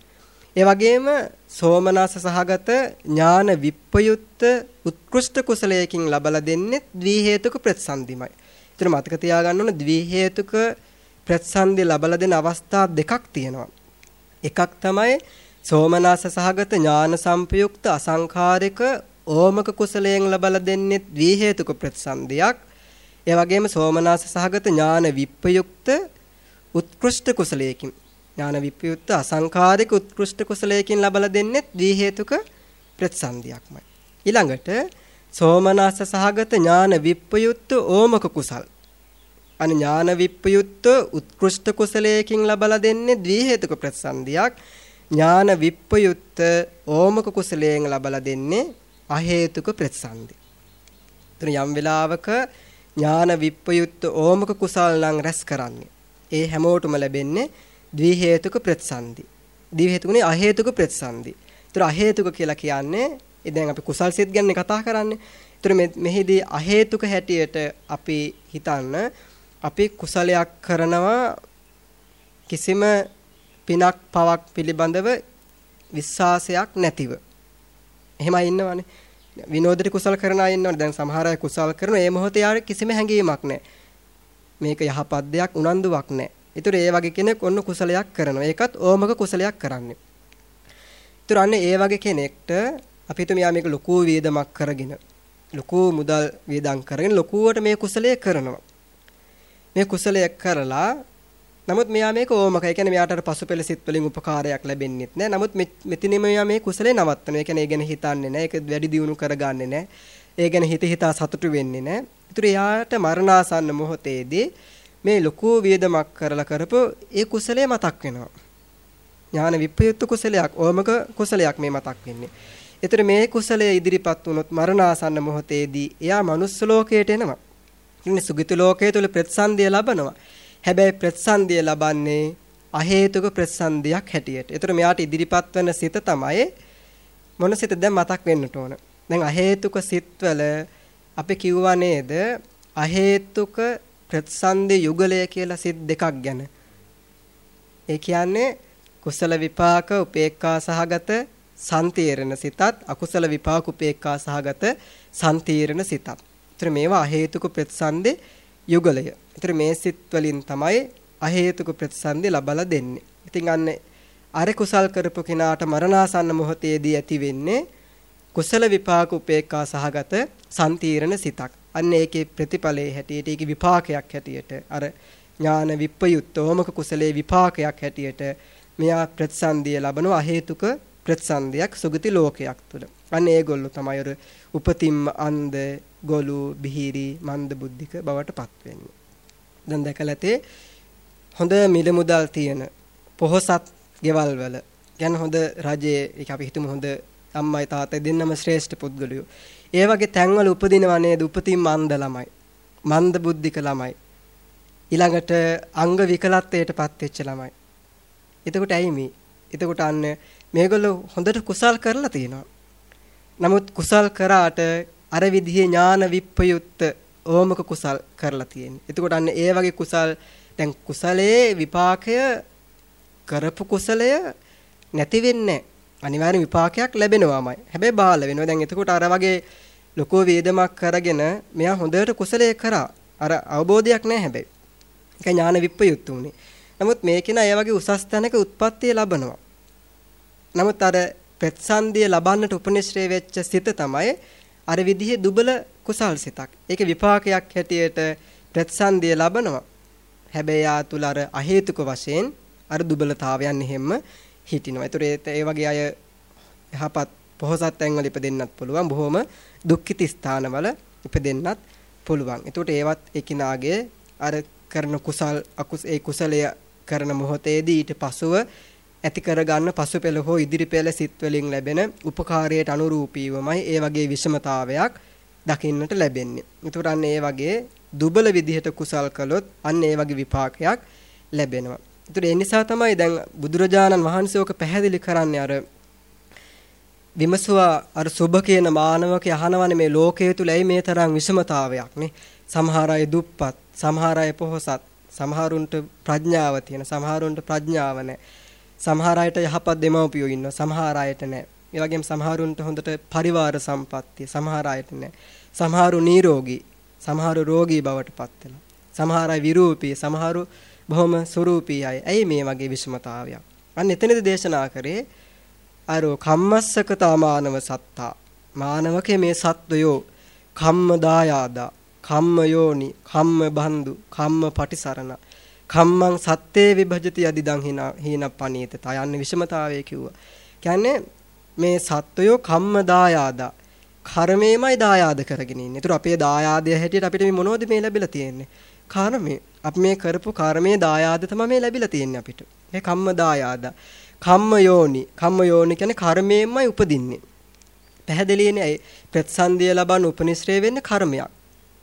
ඒ වගේම සෝමනස සහගත ඥාන විප්පයුක්ත උත්කෘෂ්ඨ කුසලයකින් ලබලා දෙන්නේ ද්වි හේතුක ප්‍රතිසන්දිමයි. ඒතර මතක තියාගන්න ඕන ද්වි හේතුක ප්‍රතිසන්දි ලබලා දෙන අවස්ථා දෙකක් තියෙනවා. එකක් තමයි සෝමනස සහගත ඥාන සංපයුක්ත අසංඛාරික ඕමක කුසලයෙන් ලබලා දෙන්නේ ද්වි හේතුක ප්‍රතිසන්දියක්. ඒ වගේම සෝමනස සහගත ඥාන විප්පයුක්ත උත්කෘෂ්ඨ කුසලයකින් ඥාන විප්‍රයුක්ත අසංකාරික උත්කෘෂ්ඨ කුසලයකින් ලබලා දෙන්නේ ද්වි හේතුක ප්‍රතිසන්දියක්මයි. ඊළඟට සෝමනස්ස සහගත ඥාන විප්‍රයුක්ත ඕමක කුසල්. අන ඥාන විප්‍රයුක්ත උත්කෘෂ්ඨ කුසලයකින් ලබලා දෙන්නේ ද්වි හේතුක ප්‍රතිසන්දියක්. ඥාන විප්‍රයුක්ත ඕමක කුසලයෙන් ලබලා දෙන්නේ අහේතුක ප්‍රතිසන්දි. එතන යම් වෙලාවක ඥාන විප්‍රයුක්ත ඕමක කුසල් නම් රැස් කරන්නේ. ඒ හැමෝටම ලැබෙන්නේ ද්වි හේතුක ප්‍රතිසන්දි. ද්වි හේතුකුනේ අහේතුක ප්‍රතිසන්දි. ඒතර අහේතුක කියලා කියන්නේ දැන් අපි කුසල් සිත් ගැන කතා කරන්නේ. ඒතර මෙහිදී අහේතුක හැටියට අපි හිතන්න අපි කුසලයක් කරනවා කිසිම පිනක් පවක් පිළිබඳව විශ්වාසයක් නැතිව. එහෙමයි ඉන්නවනේ. විනෝදෙට කුසල කරන අය ඉන්නවනේ. දැන් සමහර අය කුසල් කරන ඒ මොහොතේ යාර කිසිම හැඟීමක් නැහැ. මේක යහපත් දෙයක් උනන්දුවක් නැහැ. ඒතර ඒ වගේ කෙනෙක් ඔන්න කුසලයක් කරනවා. ඒකත් ඕමක කුසලයක් කරන්නේ. ඒතර අන්නේ ඒ වගේ කෙනෙක්ට අපි හිතමු යා මේක ලොකු වේදමක් කරගෙන ලොකු මුදල් වේදම් කරගෙන ලොකුවට මේ කුසලයේ කරනවා. මේ කුසලය කරලා නමුත් මෙයා මේක ඕමක. ඒ කියන්නේ මෙයාට පසුපෙළ සිත් වලින් උපකාරයක් ලැබෙන්නෙත් නෑ. නමුත් මෙතනින් මෙයා මේ කුසලේ නවත්තනවා. ඒ කියන්නේ ඒ ගැන හිතන්නේ නෑ. ඒක වැඩි දියුණු කරගන්නේ නෑ. ඒ ගැන හිත හිතා සතුටු වෙන්නේ නෑ. ඒතර එයාට මරණාසන්න මොහොතේදී මේ ලොකු වියදමක් කරලා කරපු ඒ කුසලයේ මතක් වෙනවා. ඥාන විප්‍රයුක්ත කුසලයක්, ඕමක කුසලයක් මේ මතක් වෙන්නේ. ඒතර මේ කුසලයේ ඉදිරිපත් වුණොත් මරණාසන්න මොහොතේදී එයා manuss ලෝකයට එනවා. ඉන්නේ සුගති ලෝකයේ තුල ප්‍රතිසන්දිය ලබනවා. හැබැයි ප්‍රතිසන්දිය ලබන්නේ අහේතුක ප්‍රතිසන්දියක් හැටියට. ඒතර මෙයාට ඉදිරිපත් වෙන සිත තමයි මොන සිතද මතක් වෙන්නට ඕන. දැන් අහේතුක සිත්වල අපි කිව්වා නේද අහේතුක ප්‍රතිසන්දි යුගලය කියලා සිත් දෙකක් ගැන. ඒ කියන්නේ කුසල විපාක උපේක්ඛා සහගත සම්තීරණ සිතත් අකුසල විපාක උපේක්ඛා සහගත සම්තීරණ සිතත්. ඒතර මේවා අහේතුක ප්‍රතිසන්දි යුගලය. ඒතර මේ සිත් වලින් තමයි අහේතුක ප්‍රතිසන්දි ලබලා දෙන්නේ. ඉතින් අන්න අර කුසල් කරපු කෙනාට මරණාසන්න මොහොතේදී ඇති වෙන්නේ කුසල විපාක උපේක්ඛා සහගත සම්තීරණ සිතක්. අන්න ඒකේ ප්‍රතිඵලයේ හැටියට ඒකේ විපාකයක් හැටියට අර ඥාන විප්පයුත්තෝමක කුසලයේ විපාකයක් හැටියට මෙයා ප්‍රතිසන්දිය ලබන අහේතුක ප්‍රතිසන්දියක් සුගති ලෝකයක් තුල. අන්න ඒගොල්ලෝ තමයි අර උපතින්ම අන්ධ ගොළු බිහිරි මන්ද බුද්ධික බවට පත් වෙන්නේ. දැන් දැකලා තේ හොඳ මිල මුදල් තියෙන පොහොසත් ගෙවල් වල ගැන හොඳ රජයේ ඒක අපි හිතමු හොඳ අම්මයි තාත්තයි දෙන්නම ශ්‍රේෂ්ඨ පුද්ගලයෝ. ඒ වගේ තැන්වල උපදිනවා නේද උපතින් මන්ද ළමයි. මන්ද බුද්ධික ළමයි. ඊළඟට අංග විකලත්වයටපත් වෙච්ච ළමයි. එතකොට ඇයි මේ? එතකොට අන්න මේගොල්ලෝ හොඳට කුසල් කරලා තියෙනවා. නමුත් කුසල් කරාට අර විදිහේ ඥාන විප්පයුත්ත ඕමක කුසල් කරලා තියෙන්නේ. එතකොට අන්න ඒ වගේ කුසල් දැන් කුසලයේ විපාකය කරපු කුසලය නැති වෙන්නේ අනිවාර්ය විපාකයක් ලැබෙනවාමයි. හැබැයි බාල වෙනවා. දැන් එතකොට අර වගේ ලොකෝ වේදමක් කරගෙන මෙයා හොඳට කුසලයේ කරා. අර අවබෝධයක් නැහැ හැබැයි. ඒක ඥාන විප්පයුත්තු උනේ. නමුත් මේකින අය වගේ උසස් තැනක උත්පත්තිය ලබනවා. නමුත් අර ප්‍රතිසන්දිය ලබන්නට උපනිශ්‍රේ වෙච්ච සිත තමයි අර විදිහේ දුබල කුසල් සිතක්. ඒක විපාකයක් හැටියට ප්‍රතිසන්දිය ලබනවා. හැබැයි ආ තුල අර අහේතුක වශයෙන් අර දුබලතාවයන් එහෙම්ම හිටිනවා. ඒතර ඒ වගේ අය යහපත් පොහොසත් තැන්වල ඉපදෙන්නත් පුළුවන්. බොහොම දුක්ඛිත ස්ථානවල ඉපදෙන්නත් පුළුවන්. ඒතකොට ඒවත් එකිනාගේ අර කරන කුසල් අකුස ඒ කුසලය කරන මොහොතේදී ඊට පසුව ඇති කරගන්න පසුපෙළ හෝ ඉදිරිපෙළ සිත් වලින් ලැබෙන උපකාරයට අනුරූපීවමයි ඒ වගේ විෂමතාවයක් දකින්නට ලැබෙන්නේ. ඒතකොට අන්න ඒ වගේ දුබල විදිහට කුසල් කළොත් අන්න ඒ වගේ විපාකයක් ලැබෙනවා. ඒතකොට ඒ නිසා තමයි දැන් බුදුරජාණන් වහන්සේ ඔක පැහැදිලි කරන්නේ අර විමසුවා අර සුභ කියන මානවක යහනවනේ මේ ලෝකයේ තුල ඇයි මේ තරම් විෂමතාවයක් නේ සමහර අය දුප්පත් සමහර අය පොහොසත් සමහරුන්ට ප්‍රඥාව තියෙන සමහරුන්ට ප්‍රඥාව නැහැ සමහර අයට යහපත් දෙමව්පියෝ ඉන්නවා සමහර අයට නැහැ. ඒ වගේම සමහරුන්ට හොඳට පරිවාර සම්පත්තිය සමහර අයට නැහැ. සමහරු නිරෝගී සමහරු රෝගී බවට පත් වෙනවා. සමහර අය විරූපී සමහරු බොහොම ස්වරූපී අය. ඇයි මේ වගේ විෂමතාවයක්? අන්න එතනදී දේශනා කරේ අර කම්මස්සකතා මානව සත්තා. මානවකේ මේ සත්වයෝ කම්ම දායාදා කම්ම යෝනි කම්ම බන්දු කම්ම පටිසරණ කම්මං සත්තේ විභජති යදිදං හීන පනීත. තා යන්නේ විෂමතාවය කිව්වා. කියන්නේ මේ සත්වයෝ කම්ම දායාදා කර්මයමයි දායාද කරගෙන ඉන්නේ. ඒතර අපේ දායාදය හැටියට අපිට මේ මොනවද මේ ලැබිලා තියෙන්නේ? කර්මය. අපි මේ කරපු කර්මයේ දායාද තමයි මේ ලැබිලා තියෙන්නේ අපිට. මේ කම්ම දායාද. කම්ම යෝනි. කම්ම යෝනි කියන්නේ කර්මයෙන්මයි උපදින්නේ. පැහැදිලිනේ ඇයි ප්‍රතිසන්දිය ලබන උපනිශ්‍රේ වෙන්නේ කර්මයක්.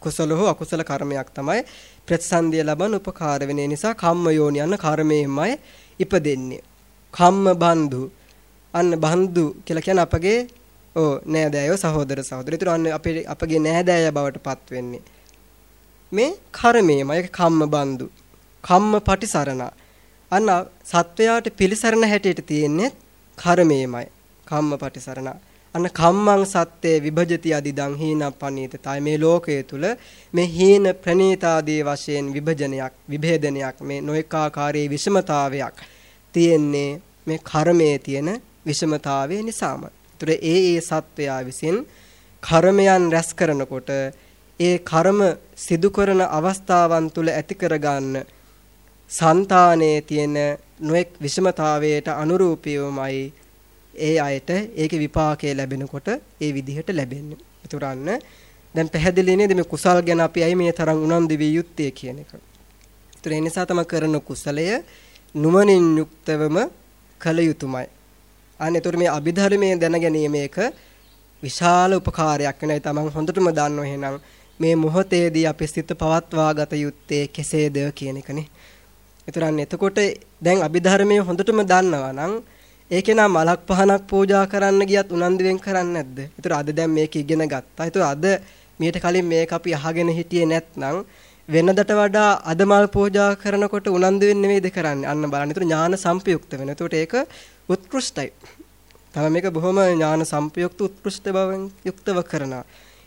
කුසල හෝ අකුසල කර්මයක් තමයි ප්‍රතිසන්දිය ලබන උපකාර වෙන නිසා කම්ම යෝනි යන කර්මයෙන්මයි ඉපදෙන්නේ. කම්ම බන්දු අන්න බන්දු කියලා කියන්නේ අපගේ ඕ නෑදෑයෝ සහෝදර සහෝදරයෝ. ඒතර අන්න අපේ අපගේ නෑදෑය බවට පත් වෙන්නේ. මේ කර්මයම ඒක කම්ම බන්දු. කම්ම පටිසරණ. අන්න සත්වයාට පිළිසරණ හැටියට තියෙන්නේ කර්මයමයි. කම්ම පටිසරණ. අන්න කම්මං සත්‍යේ විභජති අදිදං හීනප්පනීත. තයි මේ ලෝකයේ තුල මේ හීන ප්‍රනීතාදී වශයෙන් විභජනයක්, විභේදනයක්, මේ නොඑක ආකාරයේ විෂමතාවයක් තියෙන්නේ මේ කර්මයේ තියෙන විෂමතාවය නිසාම. ඒතර ඒ ඒ සත්වයා විසින් කර්මයන් රැස් කරනකොට ඒ කර්ම සිදු කරන අවස්ථාවන් තුල ඇති කරගන්න సంతානයේ තියෙන නොඑක් විෂමතාවයට අනුරූපීවමයි ඒ අයට ඒකේ විපාකය ලැබෙනකොට ඒ විදිහට ලැබෙන්නේ. ඒතරන්න දැන් පැහැදිලි නේද මේ කුසල් ගැන අපි ඇයි මේ තරම් උනන්දු විය යුත්තේ කියන එක. ඒතර ඒ නිසා තම කරන කුසලය නුවණින් යුක්තවම කළ යුතුයමයි. අන්න ඒතර මේ අභිධර්මයේ දැන ගැනීම එක විශාල උපකාරයක් වෙනයි තමන් හොඳටම දන්නව එහෙනම් මේ මොහොතේදී අපි සිත පවත්වා ගත යුත්තේ කෙසේද කියන එකනේ. ඒතරන් එතකොට දැන් අභිධර්මයේ හොඳටම දන්නවා නම් ඒකේ නම් මලක් පහනක් පූජා කරන්න ගියත් උනන්දුවෙන් කරන්නේ නැද්ද? ඒතර අද දැන් මේක ඉගෙන ගත්තා. ඒතර අද මීට කලින් මේක අපි අහගෙන හිටියේ නැත්නම් වෙනදට වඩා අද මල් පූජා කරනකොට උනන්දු වෙන්නේ නෙවෙයිද කරන්නේ. අන්න බලන්න. ඒතර ඥාන සම්පයුක්ත වෙන. ඒතකොට ඒක උත්කෘෂ්ටයි. තම මේක බොහොම ඥාන සම්පයුක්ත උත්කෘෂ්ට බවෙන් යුක්තව කරනවා.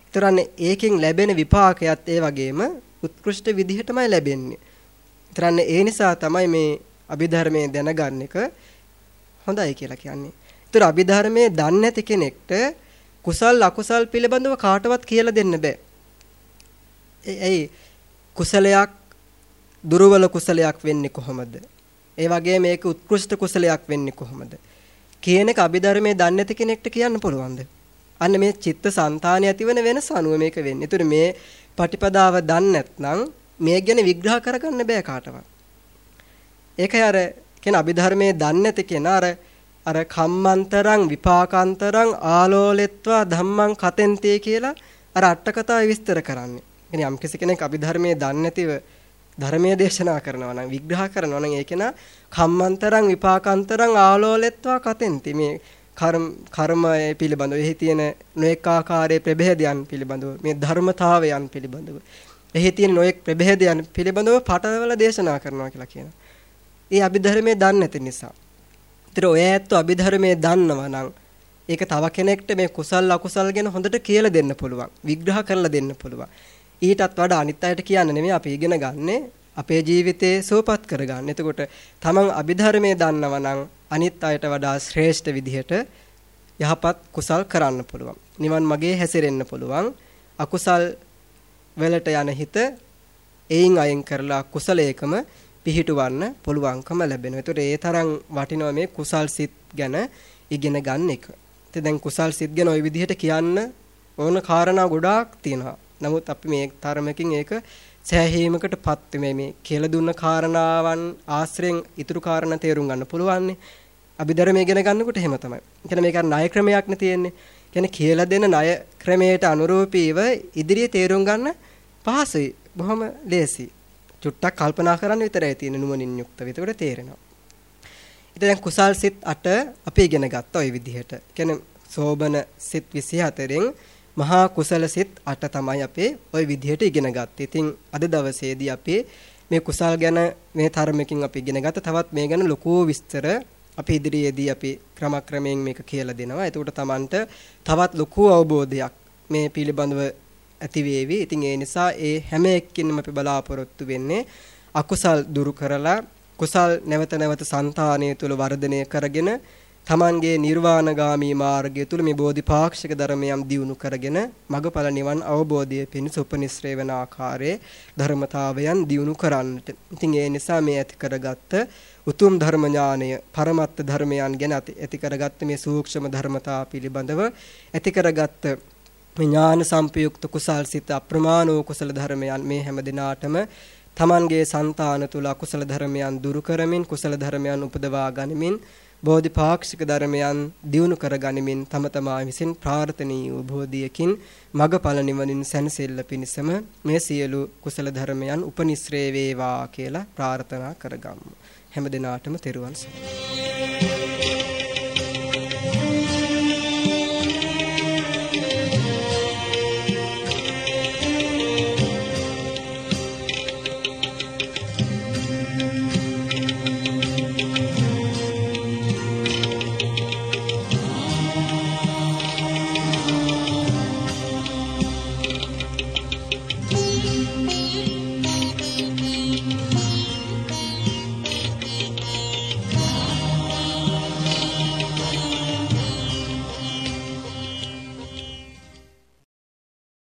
ඒතරන්නේ ඒකෙන් ලැබෙන විපාකයත් ඒ වගේම උත්කෘෂ්ට විදිහටමයි ලැබෙන්නේ. ඒතරන්නේ ඒ නිසා තමයි මේ අභිධර්මයේ දැනගන්න එක හොඳයි කියලා කියන්නේ. ඒතර අභිධර්මයේ දන්නේ නැති කෙනෙක්ට කුසල් අකුසල් පිළිබඳව කාටවත් කියලා දෙන්න බෑ. එයි කුසලයක් දුර්වල කුසලයක් වෙන්නේ කොහොමද? ඒ වගේ මේක උත්කෘෂ්ඨ කුසලයක් වෙන්නේ කොහොමද කියන එක අභිධර්මයේ දන්නේ නැති කෙනෙක්ට කියන්න පුළුවන්ද? අන්න මේ චිත්ත සංතානය ඇතිවන වෙනස අනුව මේක වෙන්නේ. ඒතර මේ පටිපදාව දන්නේ නැත්නම් මේ ගැන විග්‍රහ කරගන්න බෑ කාටවත්. ඒකයි අර කියන අභිධර්මයේ දන්නේ නැති කෙනා අර අර කම්මන්තරං විපාකන්තරං ආලෝලෙත්වා ධම්මං කතෙන්තේ කියලා අර අට කතාව විස්තර කරන්නේ. يعني යම්කිසි කෙනෙක් අභිධර්මයේ දන්නේ නැතිව ධර්මයේ දේශනා කරනවා නම් විග්‍රහ කරනවා නම් ඒක නා කම්මන්තරං විපාකාන්තරං ආලෝලෙත්වා කතෙන්ති මේ කර්ම කර්මය පිළිබඳව එහි තියෙන නොඑක ආකාරයේ ප්‍රභේදයන් පිළිබඳව මේ ධර්මතාවයන් පිළිබඳව එහි තියෙන නොඑක් ප්‍රභේදයන් පිළිබඳව පටවල දේශනා කරනවා කියලා කියනවා. ඒ අභිධර්මයේ දන්නේ නැති නිසා. ඒතර ඔය ඇත්තෝ අභිධර්මයේ දන්නවා නම් ඒක තව කෙනෙක්ට මේ කුසල් අකුසල් ගැන හොඳට කියලා දෙන්න පුළුවන්. විග්‍රහ කරලා දෙන්න පුළුවන්. ඊටත් වඩා අනිත් අයට කියන්න නෙමෙයි අපි ඉගෙන ගන්නේ අපේ ජීවිතේ සුවපත් කරගන්න. එතකොට තමන් අභිධර්මයේ දන්නවා නම් අනිත් අයට වඩා ශ්‍රේෂ්ඨ විදිහට යහපත් කුසල් කරන්න පුළුවන්. නිවන් මගේ හැසිරෙන්න පුළුවන්. අකුසල් වලට යන හිත එයින් අයින් කරලා කුසලයකම පිහිටවන්න පුළුවන්කම ලැබෙනවා. ඒතකොට ඒ තරම් වටිනවා මේ කුසල් සිත් ගැන ඉගෙන ගන්න එක. ඉතින් දැන් කුසල් සිත් ගැන ওই විදිහට කියන්න ඕන කාරණා ගොඩාක් තියෙනවා. නමුත් අපි මේ තරමකින් ඒක සෑහීමකටපත් මේ මේ කියලා දුන්න කාරණාවන් ආශ්‍රයෙන් ඊතුරු කාරණා තේරුම් ගන්න පුළුවන්. අභිධර්මයේ ඉගෙන ගන්නකොට එහෙම තමයි. කියන්නේ මේක ණය ක්‍රමයක් නේ තියෙන්නේ. කියන්නේ කියලා දෙන ණය ක්‍රමයට අනුරූපීව ඉදිරියේ තේරුම් ගන්න පහසුයි. බොහොම ලේසි. චුට්ටක් කල්පනා කරන්න විතරයි තියෙන නුවණින් යුක්තව. ඒකට තේරෙනවා. ඉතින් දැන් කුසල් සිත් 8 අපි ඉගෙන ගත්තා ওই විදිහට. කියන්නේ සෝබන සිත් 24න් මහා කුසල සිත් 8 තමයි අපේ ওই විදිහට ඉගෙන ගත්තේ. ඉතින් අද දවසේදී අපේ මේ කුසල් ගැන මේ තරමකින් අපි ඉගෙන ගත්තා. තවත් මේ ගැන ලොකු විස්තර අපි ඉදිරියේදී අපි ක්‍රමක්‍රමයෙන් මේක කියලා දෙනවා. එතකොට Tamanට තවත් ලොකු අවබෝධයක් මේ පිළිබඳව ඇති වේවි. ඉතින් ඒ නිසා ඒ හැම එක්කින්ම අපි බලාපොරොත්තු වෙන්නේ අකුසල් දුරු කරලා කුසල් නැවත නැවත సంతානය තුළ වර්ධනය කරගෙන තමන්ගේ නිර්වාණගාමී මාර්ගය තුල මේ බෝධිපාක්ෂික ධර්මයන් දියුණු කරගෙන මගඵල නිවන් අවබෝධය පිණිස උපනිශ්‍රේ වන ආකාරයේ ධර්මතාවයන් දියුණු කරන්නට. ඉතින් ඒ නිසා මේ ඇති කරගත්ත උතුම් ධර්ම ඥානය, පරමත්ත ධර්මයන් ගැන ඇති කරගත්ත මේ සූක්ෂම ධර්මතා පිළිබඳව ඇති කරගත්ත මේ ඥාන සංපයුක්ත කුසල් සිත අප්‍රමාණ වූ කුසල ධර්මයන් මේ හැම දිනාටම තමන්ගේ సంతාන තුල අකුසල ධර්මයන් දුරු කරමින් කුසල ධර්මයන් උපදවා ගනිමින් බෝධිපාක්ෂික ධර්මයන් දියුණු කර ගනිමින් තම තමා විසින් ප්‍රාර්ථනීය වූ බෝධියකින් මගඵල නිවනින් සැනසෙල්ල පිණිසම මේ සියලු කුසල ධර්මයන් උපනිශ්‍රේ වේවා කියලා ප්‍රාර්ථනා කරගමු. හැම දිනාටම තෙරුවන් සරණයි.